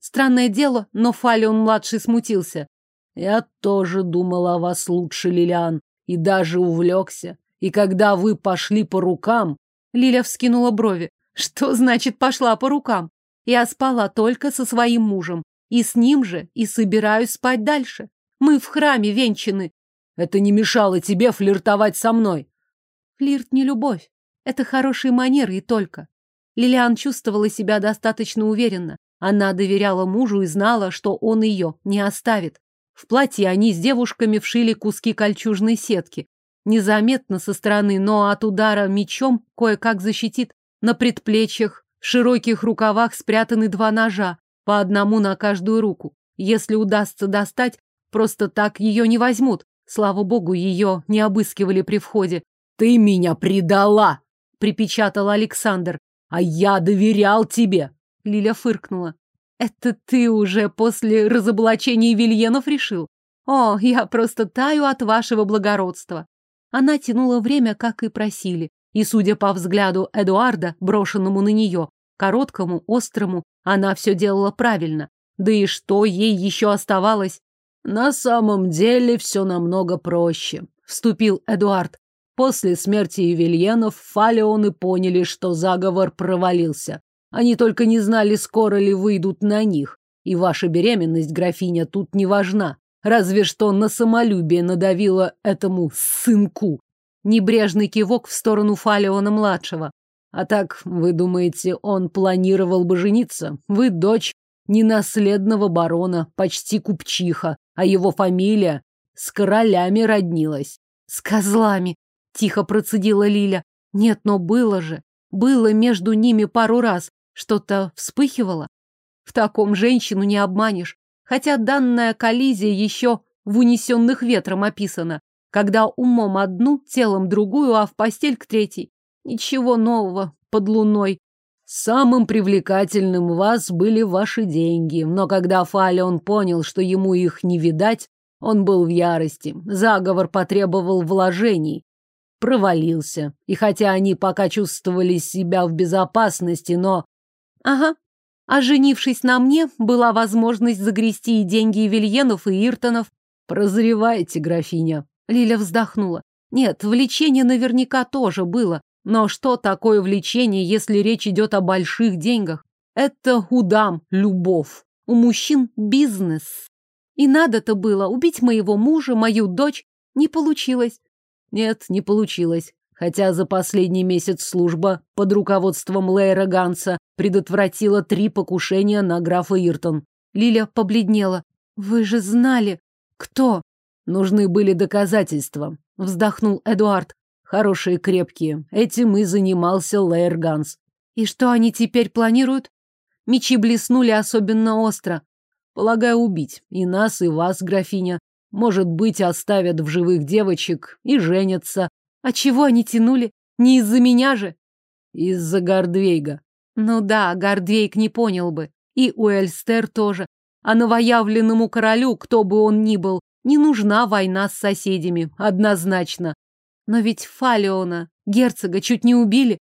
Странное дело, но Фалион-младший смутился. Я тоже думала о вас лучше, Лилиан, и даже увлекся. И когда вы пошли по рукам... Лиля вскинула брови. Что значит пошла по рукам? Я спала только со своим мужем. И с ним же и собираюсь спать дальше. Мы в храме венчаны. Это не мешало тебе флиртовать со мной. Флирт не любовь. Это хорошие манеры и только. Лилиан чувствовала себя достаточно уверенно. Она доверяла мужу и знала, что он ее не оставит. В платье они с девушками вшили куски кольчужной сетки. Незаметно со стороны, но от удара мечом кое-как защитит. На предплечьях, в широких рукавах спрятаны два ножа, по одному на каждую руку. Если удастся достать, просто так ее не возьмут. Слава богу, ее не обыскивали при входе. «Ты меня предала!» — припечатал Александр. «А я доверял тебе!» Лиля фыркнула. «Это ты уже после разоблачения Вильенов решил? О, я просто таю от вашего благородства!» Она тянула время, как и просили. И, судя по взгляду Эдуарда, брошенному на нее, короткому, острому, она все делала правильно. Да и что ей еще оставалось? На самом деле все намного проще, вступил Эдуард. После смерти Евельенов фалеоны поняли, что заговор провалился. Они только не знали, скоро ли выйдут на них. И ваша беременность, графиня, тут не важна. Разве что на самолюбие надавила этому сынку. Небрежный кивок в сторону Фалиона-младшего. А так, вы думаете, он планировал бы жениться? Вы дочь ненаследного барона, почти купчиха, а его фамилия с королями роднилась. С козлами, тихо процедила Лиля. Нет, но было же. Было между ними пару раз. Что-то вспыхивало. В таком женщину не обманешь. Хотя данная коллизия еще в унесенных ветром описана когда умом одну, телом другую, а в постель к третьей. Ничего нового под луной. Самым привлекательным у вас были ваши деньги, но когда Фалион понял, что ему их не видать, он был в ярости. Заговор потребовал вложений. Провалился. И хотя они пока чувствовали себя в безопасности, но... Ага. А женившись на мне, была возможность загрести и деньги Вильенов, и Иртонов. Прозревайте, графиня. Лиля вздохнула. Нет, влечение наверняка тоже было. Но что такое влечение, если речь идет о больших деньгах? Это у дам любовь, у мужчин бизнес. И надо-то было убить моего мужа, мою дочь. Не получилось. Нет, не получилось. Хотя за последний месяц служба под руководством Лейра Ганса предотвратила три покушения на графа Иртон. Лиля побледнела. Вы же знали, кто? Нужны были доказательства, вздохнул Эдуард. Хорошие, крепкие. Этим и занимался Лейерганс. И что они теперь планируют? Мечи блеснули особенно остро. Полагаю, убить. И нас, и вас, графиня. Может быть, оставят в живых девочек и женятся. А чего они тянули? Не из-за меня же? Из-за Гордвейга. Ну да, Гордвейг не понял бы. И Уэльстер тоже. А новоявленному королю, кто бы он ни был, не нужна война с соседями, однозначно. Но ведь Фалиона, герцога, чуть не убили.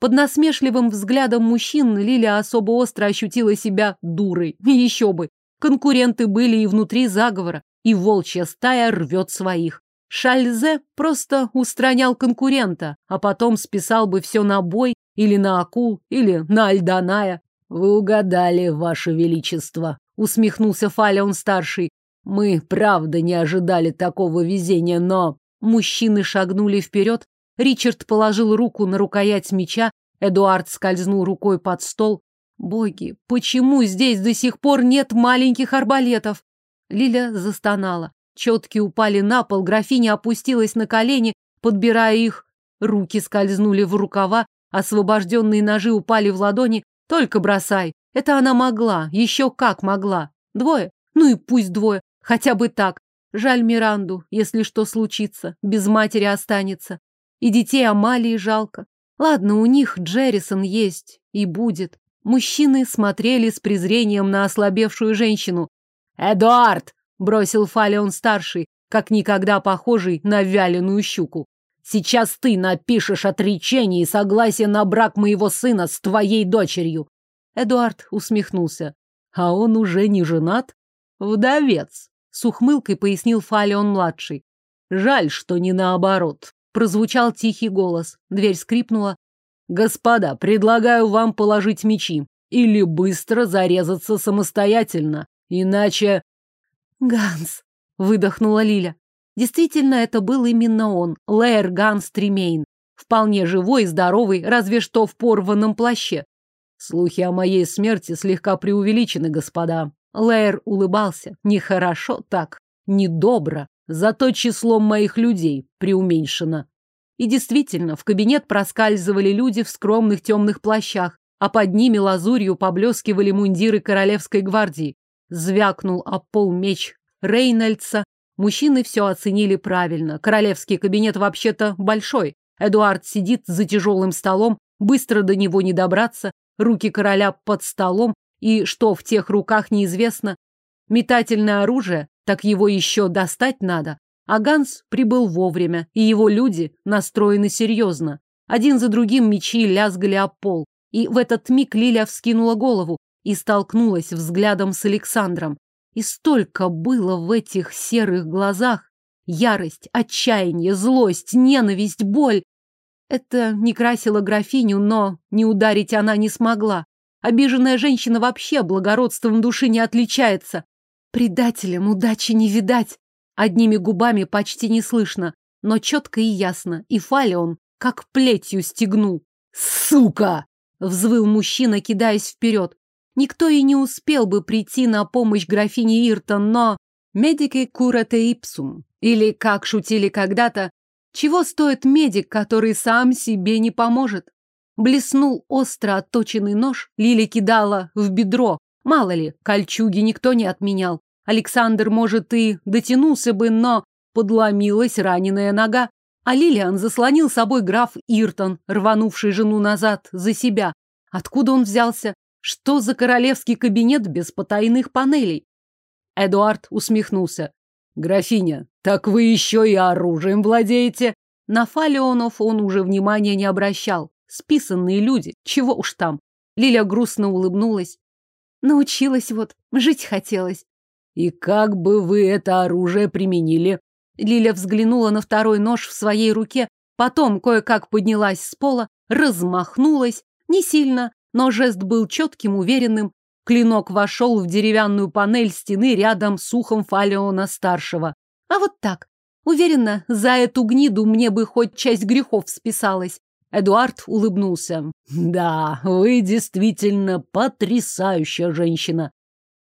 Под насмешливым взглядом мужчин Лиля особо остро ощутила себя дурой. Еще бы. Конкуренты были и внутри заговора, и волчья стая рвет своих. Шальзе просто устранял конкурента, а потом списал бы все на бой, или на акул, или на Альданая. Вы угадали, ваше величество, усмехнулся Фалеон-старший. Мы, правда, не ожидали такого везения, но... Мужчины шагнули вперед. Ричард положил руку на рукоять меча. Эдуард скользнул рукой под стол. Боги, почему здесь до сих пор нет маленьких арбалетов? Лиля застонала. Четки упали на пол, графиня опустилась на колени, подбирая их. Руки скользнули в рукава, освобожденные ножи упали в ладони. Только бросай. Это она могла, еще как могла. Двое? Ну и пусть двое. Хотя бы так. Жаль Миранду, если что случится, без матери останется. И детей Амалии жалко. Ладно, у них Джеррисон есть и будет. Мужчины смотрели с презрением на ослабевшую женщину. «Эдуард!» — бросил Фалеон-старший, как никогда похожий на вяленую щуку. «Сейчас ты напишешь отречение и согласие на брак моего сына с твоей дочерью!» Эдуард усмехнулся. «А он уже не женат? Вдовец!» С ухмылкой пояснил Фалеон-младший. «Жаль, что не наоборот». Прозвучал тихий голос. Дверь скрипнула. «Господа, предлагаю вам положить мечи. Или быстро зарезаться самостоятельно. Иначе... Ганс, выдохнула Лиля. Действительно, это был именно он, Лэйр Ганс Тремейн. Вполне живой и здоровый, разве что в порванном плаще. Слухи о моей смерти слегка преувеличены, господа. Лэйр улыбался. Нехорошо так, недобро. Зато число моих людей преуменьшено. И действительно, в кабинет проскальзывали люди в скромных темных плащах, а под ними лазурью поблескивали мундиры королевской гвардии. Звякнул о пол меч Рейнольдса. Мужчины все оценили правильно. Королевский кабинет вообще-то большой. Эдуард сидит за тяжелым столом, быстро до него не добраться. Руки короля под столом, и что в тех руках неизвестно. Метательное оружие, так его еще достать надо. А Ганс прибыл вовремя, и его люди настроены серьезно. Один за другим мечи лязгали о пол. И в этот миг Лиля вскинула голову и столкнулась взглядом с Александром. И столько было в этих серых глазах. Ярость, отчаяние, злость, ненависть, боль. Это не красило графиню, но не ударить она не смогла. Обиженная женщина вообще благородством души не отличается. Предателям удачи не видать. Одними губами почти не слышно, но четко и ясно. И Фалион как плетью стегнул. «Сука!» — взвыл мужчина, кидаясь вперед. Никто и не успел бы прийти на помощь графине Иртон, но медики курате ипсум. Или, как шутили когда-то, чего стоит медик, который сам себе не поможет? Блеснул остро отточенный нож, Лили кидала в бедро. Мало ли, кольчуги никто не отменял. Александр, может, и дотянулся бы, но подломилась раненая нога. А Лилиан заслонил собой граф Иртон, рванувший жену назад за себя. Откуда он взялся? Что за королевский кабинет без потайных панелей? Эдуард усмехнулся. Графиня, так вы еще и оружием владеете? На фалеонов он уже внимания не обращал. Списанные люди, чего уж там. Лиля грустно улыбнулась. Научилась вот, жить хотелось. И как бы вы это оружие применили? Лиля взглянула на второй нож в своей руке, потом кое-как поднялась с пола, размахнулась, не сильно, но жест был четким, уверенным. Клинок вошел в деревянную панель стены рядом с ухом Фалеона-старшего. А вот так. Уверена, за эту гниду мне бы хоть часть грехов списалась. Эдуард улыбнулся. Да, вы действительно потрясающая женщина.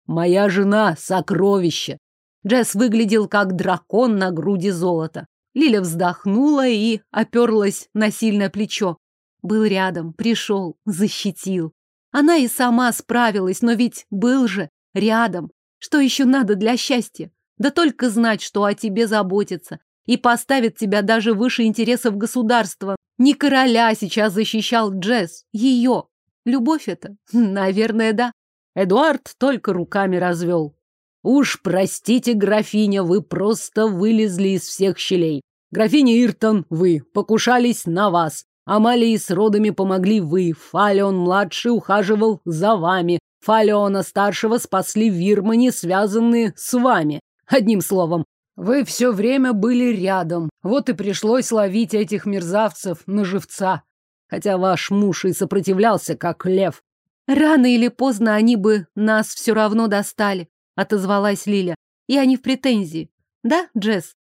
Моя жена — сокровище. Джесс выглядел как дракон на груди золота. Лиля вздохнула и оперлась на сильное плечо. Был рядом, пришел, защитил. Она и сама справилась, но ведь был же рядом. Что еще надо для счастья? Да только знать, что о тебе заботится. И поставит тебя даже выше интересов государства. Не короля сейчас защищал Джесс, ее. Любовь это? Наверное, да. Эдуард только руками развел. Уж простите, графиня, вы просто вылезли из всех щелей. Графиня Иртон, вы покушались на вас. Амалии с родами помогли вы. Фалеон-младший ухаживал за вами. Фалеона-старшего спасли вирмани, связанные с вами. Одним словом, вы все время были рядом. Вот и пришлось ловить этих мерзавцев на живца. Хотя ваш муж и сопротивлялся, как лев. Рано или поздно они бы нас все равно достали, отозвалась Лиля. Я не в претензии. Да, Джесс?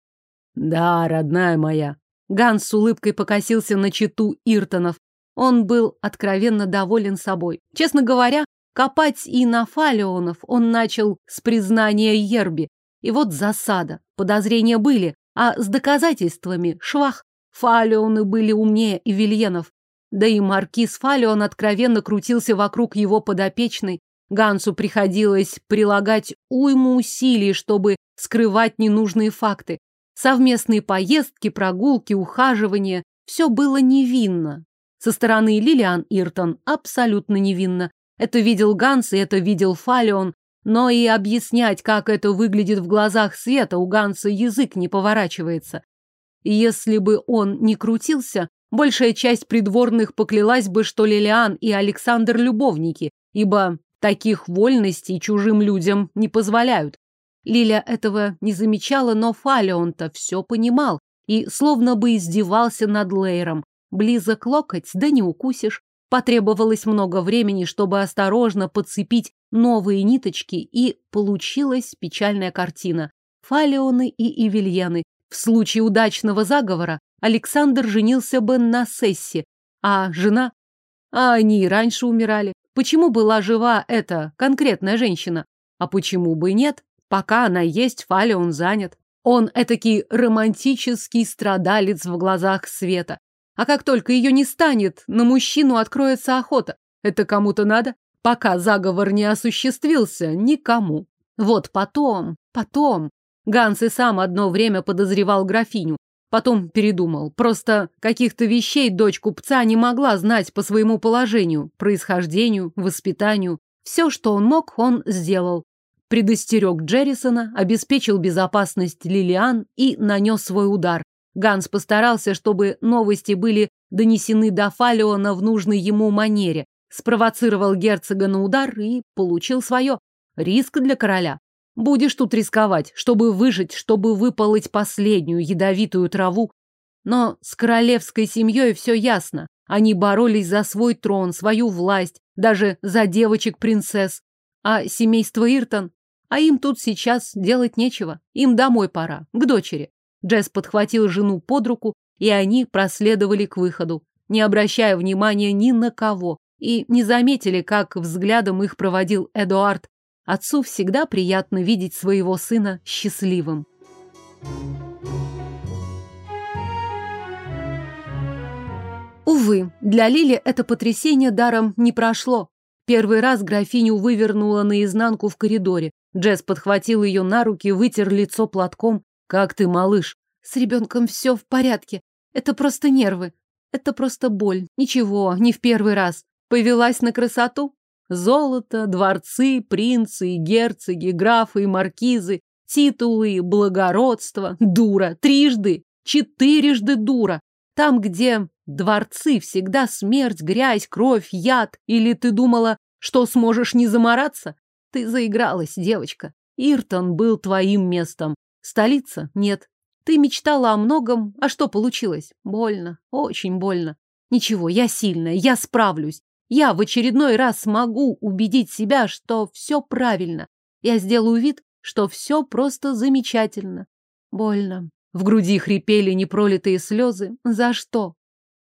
Да, родная моя. Ганс с улыбкой покосился на читу Иртонов. Он был откровенно доволен собой. Честно говоря, копать и на Фалеонов он начал с признания Ерби. И вот засада. Подозрения были, а с доказательствами швах. Фалеоны были умнее и Вильенов. Да и маркиз Фалеон откровенно крутился вокруг его подопечной. Гансу приходилось прилагать уйму усилий, чтобы скрывать ненужные факты. Совместные поездки, прогулки, ухаживания – все было невинно. Со стороны Лилиан Иртон абсолютно невинно. Это видел Ганс и это видел Фалеон, но и объяснять, как это выглядит в глазах Света, у Ганса язык не поворачивается. Если бы он не крутился, большая часть придворных поклялась бы, что Лилиан и Александр любовники, ибо таких вольностей чужим людям не позволяют. Лиля этого не замечала, но Фалеон-то все понимал и словно бы издевался над Лейром. Близок локоть, да не укусишь. Потребовалось много времени, чтобы осторожно подцепить новые ниточки, и получилась печальная картина. Фалеоны и Ивельены. В случае удачного заговора Александр женился бы на Сессе, а жена... А они раньше умирали. Почему была жива эта конкретная женщина? А почему бы нет? Пока она есть, Фалеон занят. Он этакий романтический страдалец в глазах света. А как только ее не станет, на мужчину откроется охота. Это кому-то надо? Пока заговор не осуществился, никому. Вот потом, потом... Ганс и сам одно время подозревал графиню. Потом передумал. Просто каких-то вещей дочь купца не могла знать по своему положению, происхождению, воспитанию. Все, что он мог, он сделал предостерег Джеррисона, обеспечил безопасность Лилиан и нанес свой удар. Ганс постарался, чтобы новости были донесены до Фалиона в нужной ему манере, спровоцировал герцога на удар и получил свое. Риск для короля. Будешь тут рисковать, чтобы выжить, чтобы выпалоть последнюю ядовитую траву. Но с королевской семьей все ясно. Они боролись за свой трон, свою власть, даже за девочек-принцесс. А семейство Иртон а им тут сейчас делать нечего. Им домой пора, к дочери. Джесс подхватил жену под руку, и они проследовали к выходу, не обращая внимания ни на кого, и не заметили, как взглядом их проводил Эдуард. Отцу всегда приятно видеть своего сына счастливым. Увы, для Лили это потрясение даром не прошло. Первый раз графиню вывернула наизнанку в коридоре. Джесс подхватил ее на руки, вытер лицо платком. «Как ты, малыш?» «С ребенком все в порядке. Это просто нервы. Это просто боль. Ничего, не в первый раз. Повелась на красоту? Золото, дворцы, принцы и герцоги, графы и маркизы, титулы благородство. Дура. Трижды. Четырежды дура. Там, где дворцы, всегда смерть, грязь, кровь, яд. Или ты думала, что сможешь не замораться? Ты заигралась, девочка. Иртон был твоим местом. Столица? Нет. Ты мечтала о многом, а что получилось? Больно, очень больно. Ничего, я сильная, я справлюсь. Я в очередной раз смогу убедить себя, что все правильно. Я сделаю вид, что все просто замечательно. Больно. В груди хрипели непролитые слезы. За что?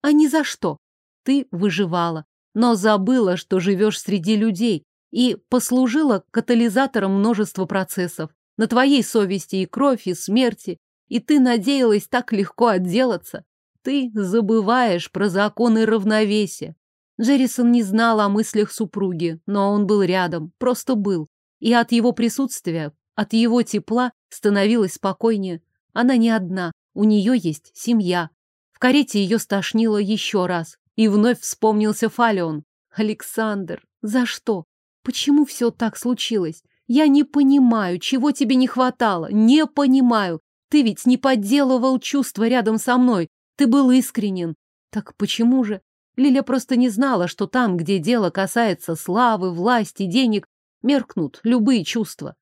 А не за что. Ты выживала, но забыла, что живешь среди людей, и послужила катализатором множества процессов. На твоей совести и кровь, и смерти. И ты надеялась так легко отделаться. Ты забываешь про законы равновесия. Джеррисон не знал о мыслях супруги, но он был рядом, просто был. И от его присутствия, от его тепла становилось спокойнее. Она не одна, у нее есть семья. В карете ее стошнило еще раз. И вновь вспомнился Фалеон. Александр, за что? Почему все так случилось? Я не понимаю, чего тебе не хватало. Не понимаю. Ты ведь не подделывал чувства рядом со мной. Ты был искренен. Так почему же? Лиля просто не знала, что там, где дело касается славы, власти, денег, меркнут любые чувства.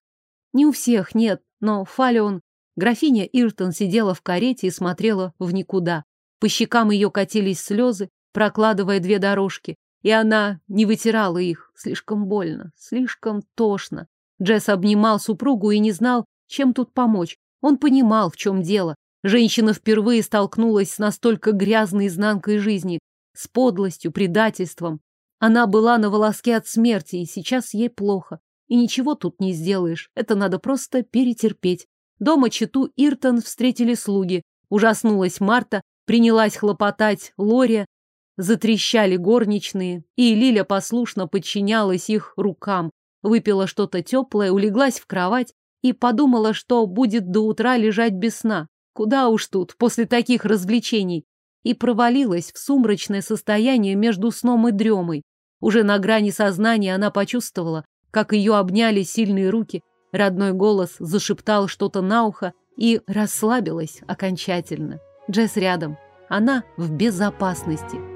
Не у всех нет, но Фалеон... Графиня Иртон сидела в карете и смотрела в никуда. По щекам ее катились слезы, прокладывая две дорожки. и она не вытирала их. Слишком больно, слишком тошно. Джесс обнимал супругу и не знал, чем тут помочь. Он понимал, в чем дело. Женщина впервые столкнулась с настолько грязной изнанкой жизни, с подлостью, предательством. Она была на волоске от смерти, и сейчас ей плохо. И ничего тут не сделаешь. Это надо просто перетерпеть. Дома читу Иртон встретили слуги. Ужаснулась Марта, принялась хлопотать Лория. Затрещали горничные, и Лиля послушно подчинялась их рукам. Выпила что-то теплое, улеглась в кровать и подумала, что будет до утра лежать без сна. Куда уж тут, после таких развлечений. И провалилась в сумрачное состояние между сном и дремой. Уже на грани сознания она почувствовала, как ее обняли сильные руки. Родной голос зашептал что-то на ухо и расслабилась окончательно. Джесс рядом. Она в безопасности.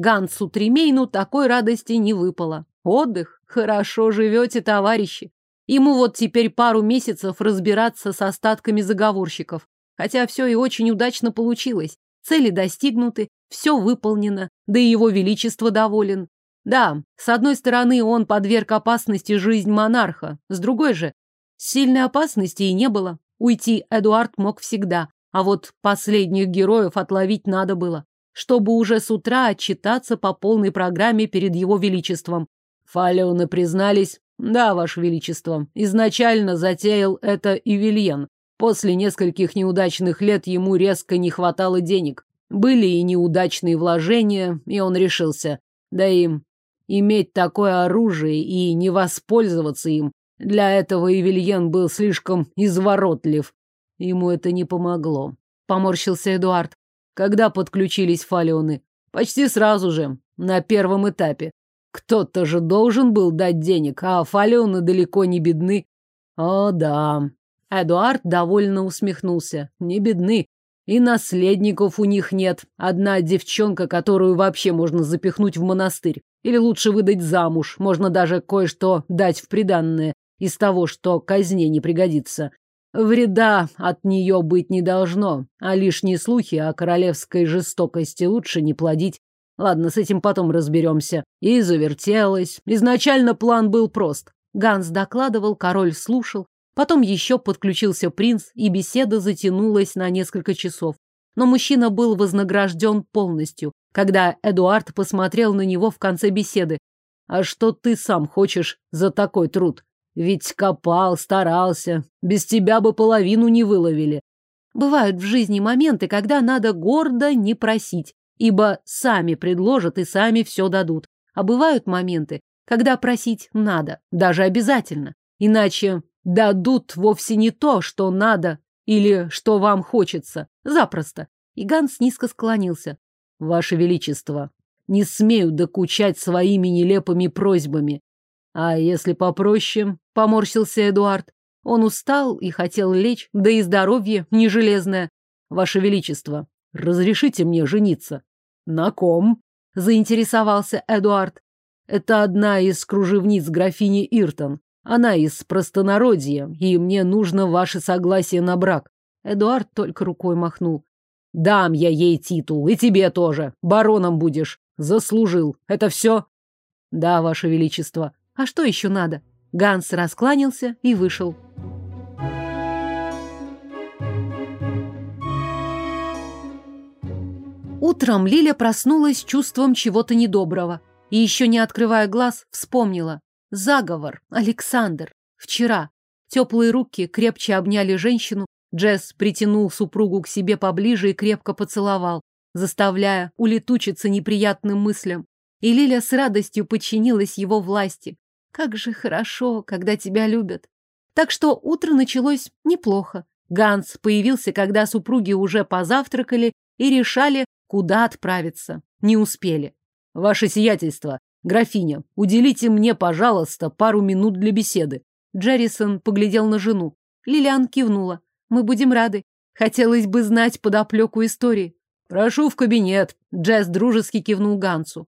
Гансу Тремейну такой радости не выпало. Отдых? Хорошо живете, товарищи. Ему вот теперь пару месяцев разбираться с остатками заговорщиков. Хотя все и очень удачно получилось. Цели достигнуты, все выполнено, да и его величество доволен. Да, с одной стороны, он подверг опасности жизнь монарха, с другой же, сильной опасности и не было. Уйти Эдуард мог всегда, а вот последних героев отловить надо было, чтобы уже с утра отчитаться по полной программе перед его величеством. Фалеоны признались, да, ваше величество, изначально затеял это Ивельен. После нескольких неудачных лет ему резко не хватало денег. Были и неудачные вложения, и он решился. Да им иметь такое оружие и не воспользоваться им, для этого Ивельен был слишком изворотлив. Ему это не помогло. Поморщился Эдуард. Когда подключились фалионы? Почти сразу же, на первом этапе. Кто-то же должен был дать денег, а фалионы далеко не бедны. О, да. Эдуард довольно усмехнулся. Не бедны. И наследников у них нет. Одна девчонка, которую вообще можно запихнуть в монастырь. Или лучше выдать замуж. Можно даже кое-что дать в приданное из того, что казне не пригодится. Вреда от нее быть не должно, а лишние слухи о королевской жестокости лучше не плодить. Ладно, с этим потом разберемся. И завертелось. Изначально план был прост. Ганс докладывал, король слушал. Потом еще подключился принц, и беседа затянулась на несколько часов. Но мужчина был вознагражден полностью, когда Эдуард посмотрел на него в конце беседы. «А что ты сам хочешь за такой труд? Ведь копал, старался. Без тебя бы половину не выловили». Бывают в жизни моменты, когда надо гордо не просить, ибо сами предложат и сами все дадут. А бывают моменты, когда просить надо, даже обязательно. Иначе дадут вовсе не то, что надо или что вам хочется. Запросто. И Ганс низко склонился. Ваше Величество, не смею докучать своими нелепыми просьбами. А если попроще, поморщился Эдуард. Он устал и хотел лечь, да и здоровье не железное. Ваше Величество, разрешите мне жениться? На ком? Заинтересовался Эдуард. Это одна из кружевниц графини Иртон. Она из простонародья, и мне нужно ваше согласие на брак. Эдуард только рукой махнул. Дам я ей титул, и тебе тоже. Бароном будешь. Заслужил. Это все? Да, ваше величество. А что еще надо? Ганс раскланялся и вышел. Утром Лиля проснулась чувством чего-то недоброго. И еще не открывая глаз, вспомнила. Заговор. Александр. Вчера. Теплые руки крепче обняли женщину. Джесс притянул супругу к себе поближе и крепко поцеловал, заставляя улетучиться неприятным мыслям. И Лиля с радостью подчинилась его власти. Как же хорошо, когда тебя любят. Так что утро началось неплохо. Ганс появился, когда супруги уже позавтракали и решали, куда отправиться. Не успели. Ваше сиятельство, «Графиня, уделите мне, пожалуйста, пару минут для беседы». Джеррисон поглядел на жену. Лилиан кивнула. «Мы будем рады. Хотелось бы знать подоплеку истории». «Прошу в кабинет», — Джесс дружески кивнул Гансу.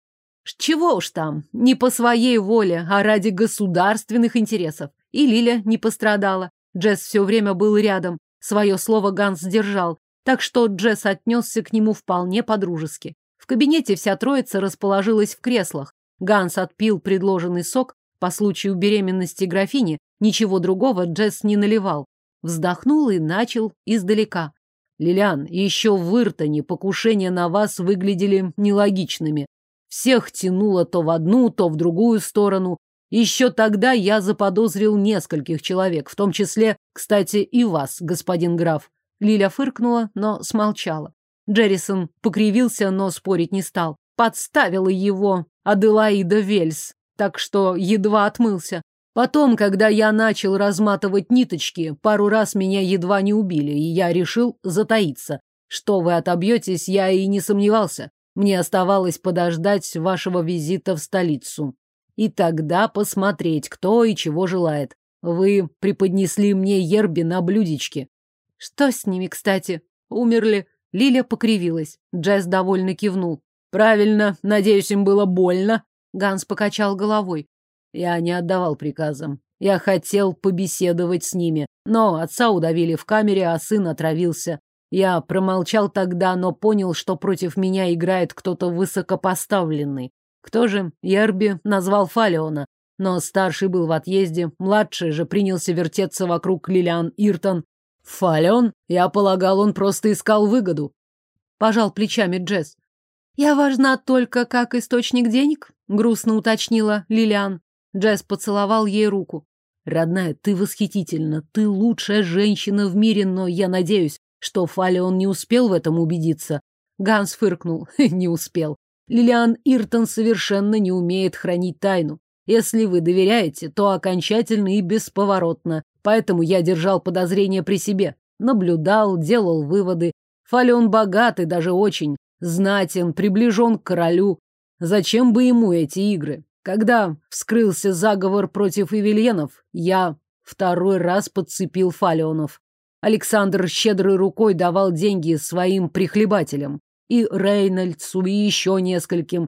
«Чего уж там, не по своей воле, а ради государственных интересов». И Лиля не пострадала. Джесс все время был рядом. Свое слово Ганс сдержал, так что Джесс отнесся к нему вполне по-дружески. В кабинете вся троица расположилась в креслах. Ганс отпил предложенный сок. По случаю беременности графини ничего другого Джесс не наливал. Вздохнул и начал издалека. Лилиан, еще в Иртоне покушения на вас выглядели нелогичными. Всех тянуло то в одну, то в другую сторону. Еще тогда я заподозрил нескольких человек, в том числе, кстати, и вас, господин граф. Лиля фыркнула, но смолчала. Джеррисон покривился, но спорить не стал. Подставила его Аделаида Вельс, так что едва отмылся. Потом, когда я начал разматывать ниточки, пару раз меня едва не убили, и я решил затаиться. Что вы отобьетесь, я и не сомневался. Мне оставалось подождать вашего визита в столицу. И тогда посмотреть, кто и чего желает. Вы преподнесли мне ерби на блюдечке. Что с ними, кстати? Умерли? Лиля покривилась. Джесс довольно кивнул. Правильно, надеюсь, им было больно. Ганс покачал головой. Я не отдавал приказам. Я хотел побеседовать с ними, но отца удавили в камере, а сын отравился. Я промолчал тогда, но понял, что против меня играет кто-то высокопоставленный. Кто же? Ерби назвал Фалиона. Но старший был в отъезде, младший же принялся вертеться вокруг Лилиан Иртон. Фалион? Я полагал, он просто искал выгоду. Пожал плечами Джесс. Я важна только как источник денег, грустно уточнила Лилиан. Джесс поцеловал ей руку. Родная, ты восхитительна, ты лучшая женщина в мире, но я надеюсь, что Фалион не успел в этом убедиться. Ганс фыркнул. Не успел. Лилиан Иртон совершенно не умеет хранить тайну. Если вы доверяете, то окончательно и бесповоротно. Поэтому я держал подозрения при себе. Наблюдал, делал выводы. Фалион богатый, даже очень. Знатен, приближен к королю. Зачем бы ему эти игры? Когда вскрылся заговор против Ивельенов, я второй раз подцепил Фалионов. Александр щедрой рукой давал деньги своим прихлебателям. И Рейнольдсу, и еще нескольким.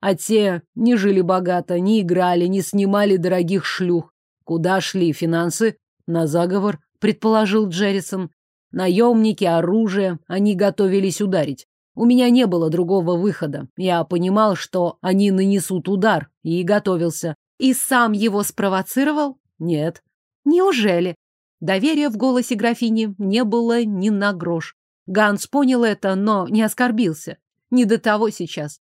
А те не жили богато, не играли, не снимали дорогих шлюх. Куда шли финансы? На заговор, предположил Джеррисон. Наемники, оружие, они готовились ударить. У меня не было другого выхода. Я понимал, что они нанесут удар, и готовился. И сам его спровоцировал? Нет. Неужели? Доверия в голосе графини не было ни на грош. Ганс понял это, но не оскорбился. Не до того сейчас.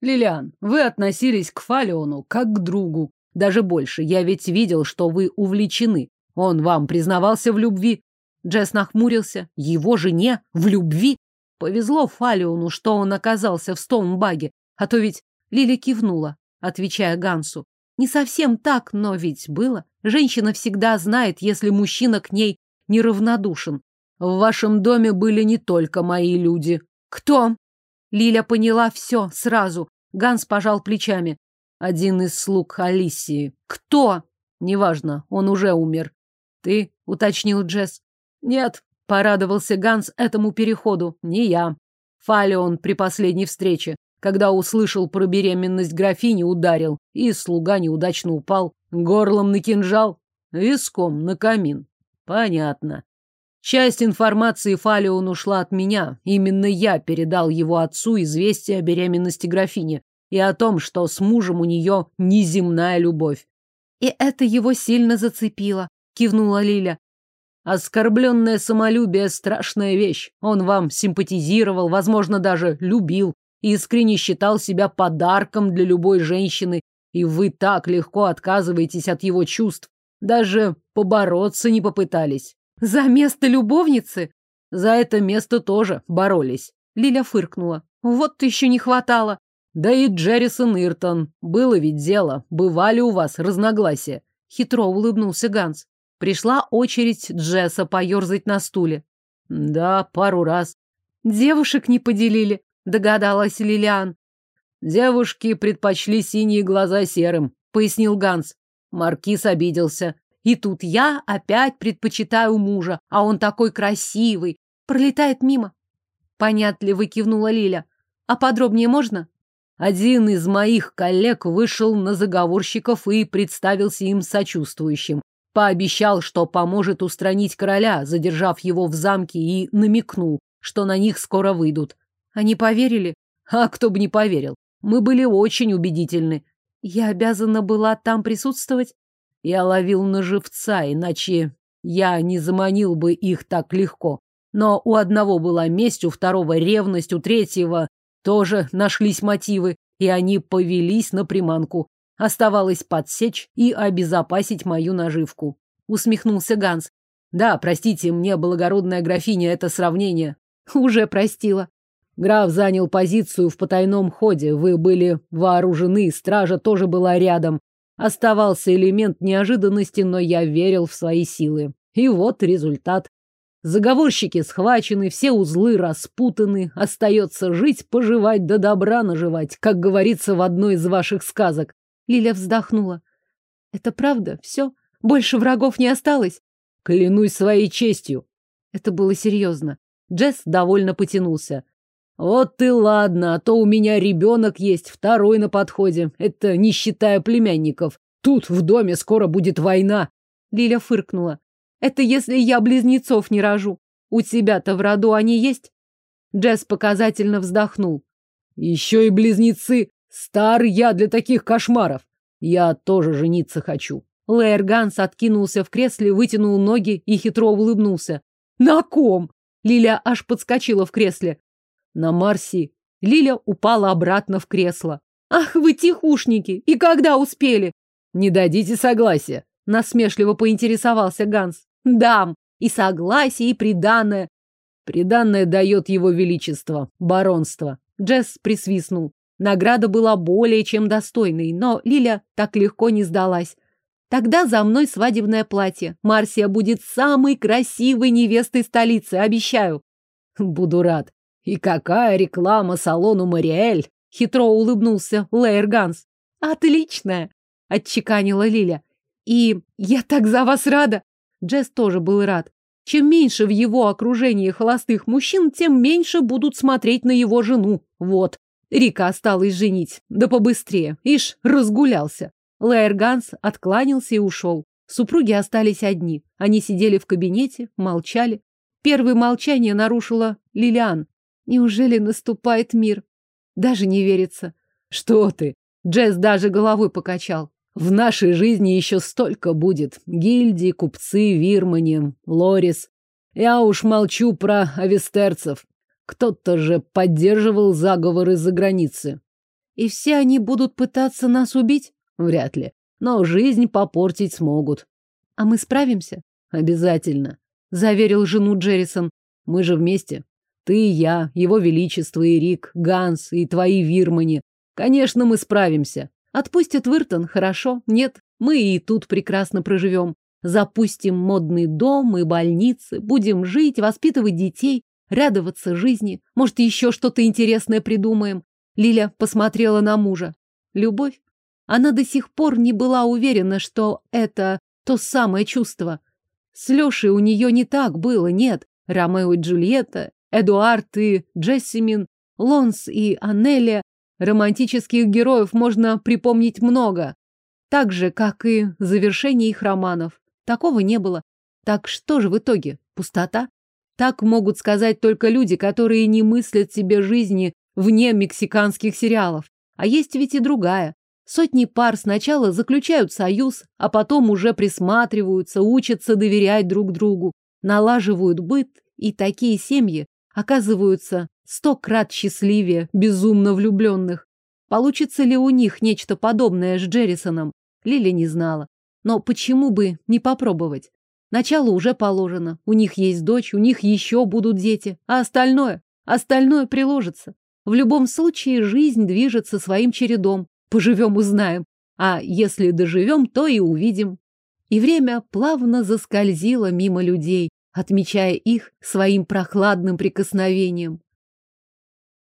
Лилиан, вы относились к Фалиону как к другу. Даже больше. Я ведь видел, что вы увлечены. Он вам признавался в любви. Джесс нахмурился. Его жене в любви? Повезло Фалиону, что он оказался в Стоунбаге, а то ведь Лили кивнула, отвечая Гансу. Не совсем так, но ведь было. Женщина всегда знает, если мужчина к ней неравнодушен. В вашем доме были не только мои люди. Кто? Лиля поняла все сразу. Ганс пожал плечами. Один из слуг Алисии. Кто? Неважно, он уже умер. Ты, уточнил Джесс. Нет, Порадовался Ганс этому переходу. Не я. Фалион при последней встрече, когда услышал про беременность графини, ударил, и слуга неудачно упал. Горлом на кинжал, виском на камин. Понятно. Часть информации Фалион ушла от меня. Именно я передал его отцу известие о беременности графини и о том, что с мужем у нее неземная любовь. И это его сильно зацепило, кивнула Лиля. Оскорбленное самолюбие – страшная вещь. Он вам симпатизировал, возможно, даже любил, искренне считал себя подарком для любой женщины, и вы так легко отказываетесь от его чувств. Даже побороться не попытались. За место любовницы? За это место тоже боролись. Лиля фыркнула. Вот еще не хватало. Да и Джеррисон Иртон. Было ведь дело. Бывали у вас разногласия. Хитро улыбнулся Ганс. Пришла очередь Джесса поерзать на стуле. Да, пару раз. Девушек не поделили, догадалась Лилиан. Девушки предпочли синие глаза серым, пояснил Ганс. Маркиз обиделся. И тут я опять предпочитаю мужа, а он такой красивый. Пролетает мимо. Понятливо кивнула Лиля. А подробнее можно? Один из моих коллег вышел на заговорщиков и представился им сочувствующим. Пообещал, что поможет устранить короля, задержав его в замке, и намекнул, что на них скоро выйдут. Они поверили? А кто бы не поверил. Мы были очень убедительны. Я обязана была там присутствовать? Я ловил на живца, иначе я не заманил бы их так легко. Но у одного была месть, у второго ревность, у третьего тоже нашлись мотивы, и они повелись на приманку. Оставалось подсечь и обезопасить мою наживку. Усмехнулся Ганс. Да, простите мне, благородная графиня, это сравнение. Уже простила. Граф занял позицию в потайном ходе. Вы были вооружены, стража тоже была рядом. Оставался элемент неожиданности, но я верил в свои силы. И вот результат. Заговорщики схвачены, все узлы распутаны, остается жить, поживать да добра наживать, как говорится в одной из ваших сказок. Лиля вздохнула. Это правда? Все? Больше врагов не осталось? Клянусь своей честью. Это было серьезно. Джесс довольно потянулся. Вот ты ладно, а то у меня ребенок есть, второй на подходе. Это не считая племянников. Тут в доме скоро будет война. Лиля фыркнула. Это если я близнецов не рожу. У тебя-то в роду они есть? Джесс показательно вздохнул. Еще и близнецы. Стар я для таких кошмаров. Я тоже жениться хочу. Лэйр Ганс откинулся в кресле, вытянул ноги и хитро улыбнулся. На ком? Лиля аж подскочила в кресле. На Марси. Лиля упала обратно в кресло. Ах вы тихушники! И когда успели? Не дадите согласия. Насмешливо поинтересовался Ганс. Дам. И согласие, и приданное. Приданное дает его величество, баронство. Джесс присвистнул. Награда была более чем достойной, но Лиля так легко не сдалась. Тогда за мной свадебное платье. Марсия будет самой красивой невестой столицы, обещаю. Буду рад. И какая реклама салону Мариэль? Хитро улыбнулся Лейер Ганс. Отличная, отчеканила Лиля. И я так за вас рада. Джесс тоже был рад. Чем меньше в его окружении холостых мужчин, тем меньше будут смотреть на его жену. Вот. Рика осталось женить. Да побыстрее. Ишь, разгулялся. Лайер Ганс откланялся и ушел. Супруги остались одни. Они сидели в кабинете, молчали. Первое молчание нарушила Лилиан. Неужели наступает мир? Даже не верится. Что ты? Джесс даже головой покачал. В нашей жизни еще столько будет. Гильдии, купцы, вирмани, лорис. Я уж молчу про авестерцев. Кто-то же поддерживал заговоры за границы. И все они будут пытаться нас убить? Вряд ли. Но жизнь попортить смогут. А мы справимся? Обязательно. Заверил жену Джеррисон. Мы же вместе. Ты я, его величество и Рик, Ганс и твои вирмани. Конечно, мы справимся. Отпустят Выртон, хорошо. Нет, мы и тут прекрасно проживем. Запустим модный дом и больницы, будем жить, воспитывать детей, радоваться жизни. Может, еще что-то интересное придумаем. Лиля посмотрела на мужа. Любовь? Она до сих пор не была уверена, что это то самое чувство. С Лешей у нее не так было, нет. Ромео и Джульетта, Эдуард и Джессимин, Лонс и Анелия Романтических героев можно припомнить много, так же, как и завершение их романов. Такого не было. Так что же в итоге? Пустота? Так могут сказать только люди, которые не мыслят себе жизни вне мексиканских сериалов. А есть ведь и другая. Сотни пар сначала заключают союз, а потом уже присматриваются, учатся доверять друг другу, налаживают быт, и такие семьи оказываются сто крат счастливее безумно влюбленных. Получится ли у них нечто подобное с Джеррисоном, Лили не знала. Но почему бы не попробовать? Начало уже положено. У них есть дочь, у них еще будут дети. А остальное? Остальное приложится. В любом случае жизнь движется своим чередом. Поживем, узнаем. А если доживем, то и увидим. И время плавно заскользило мимо людей, отмечая их своим прохладным прикосновением.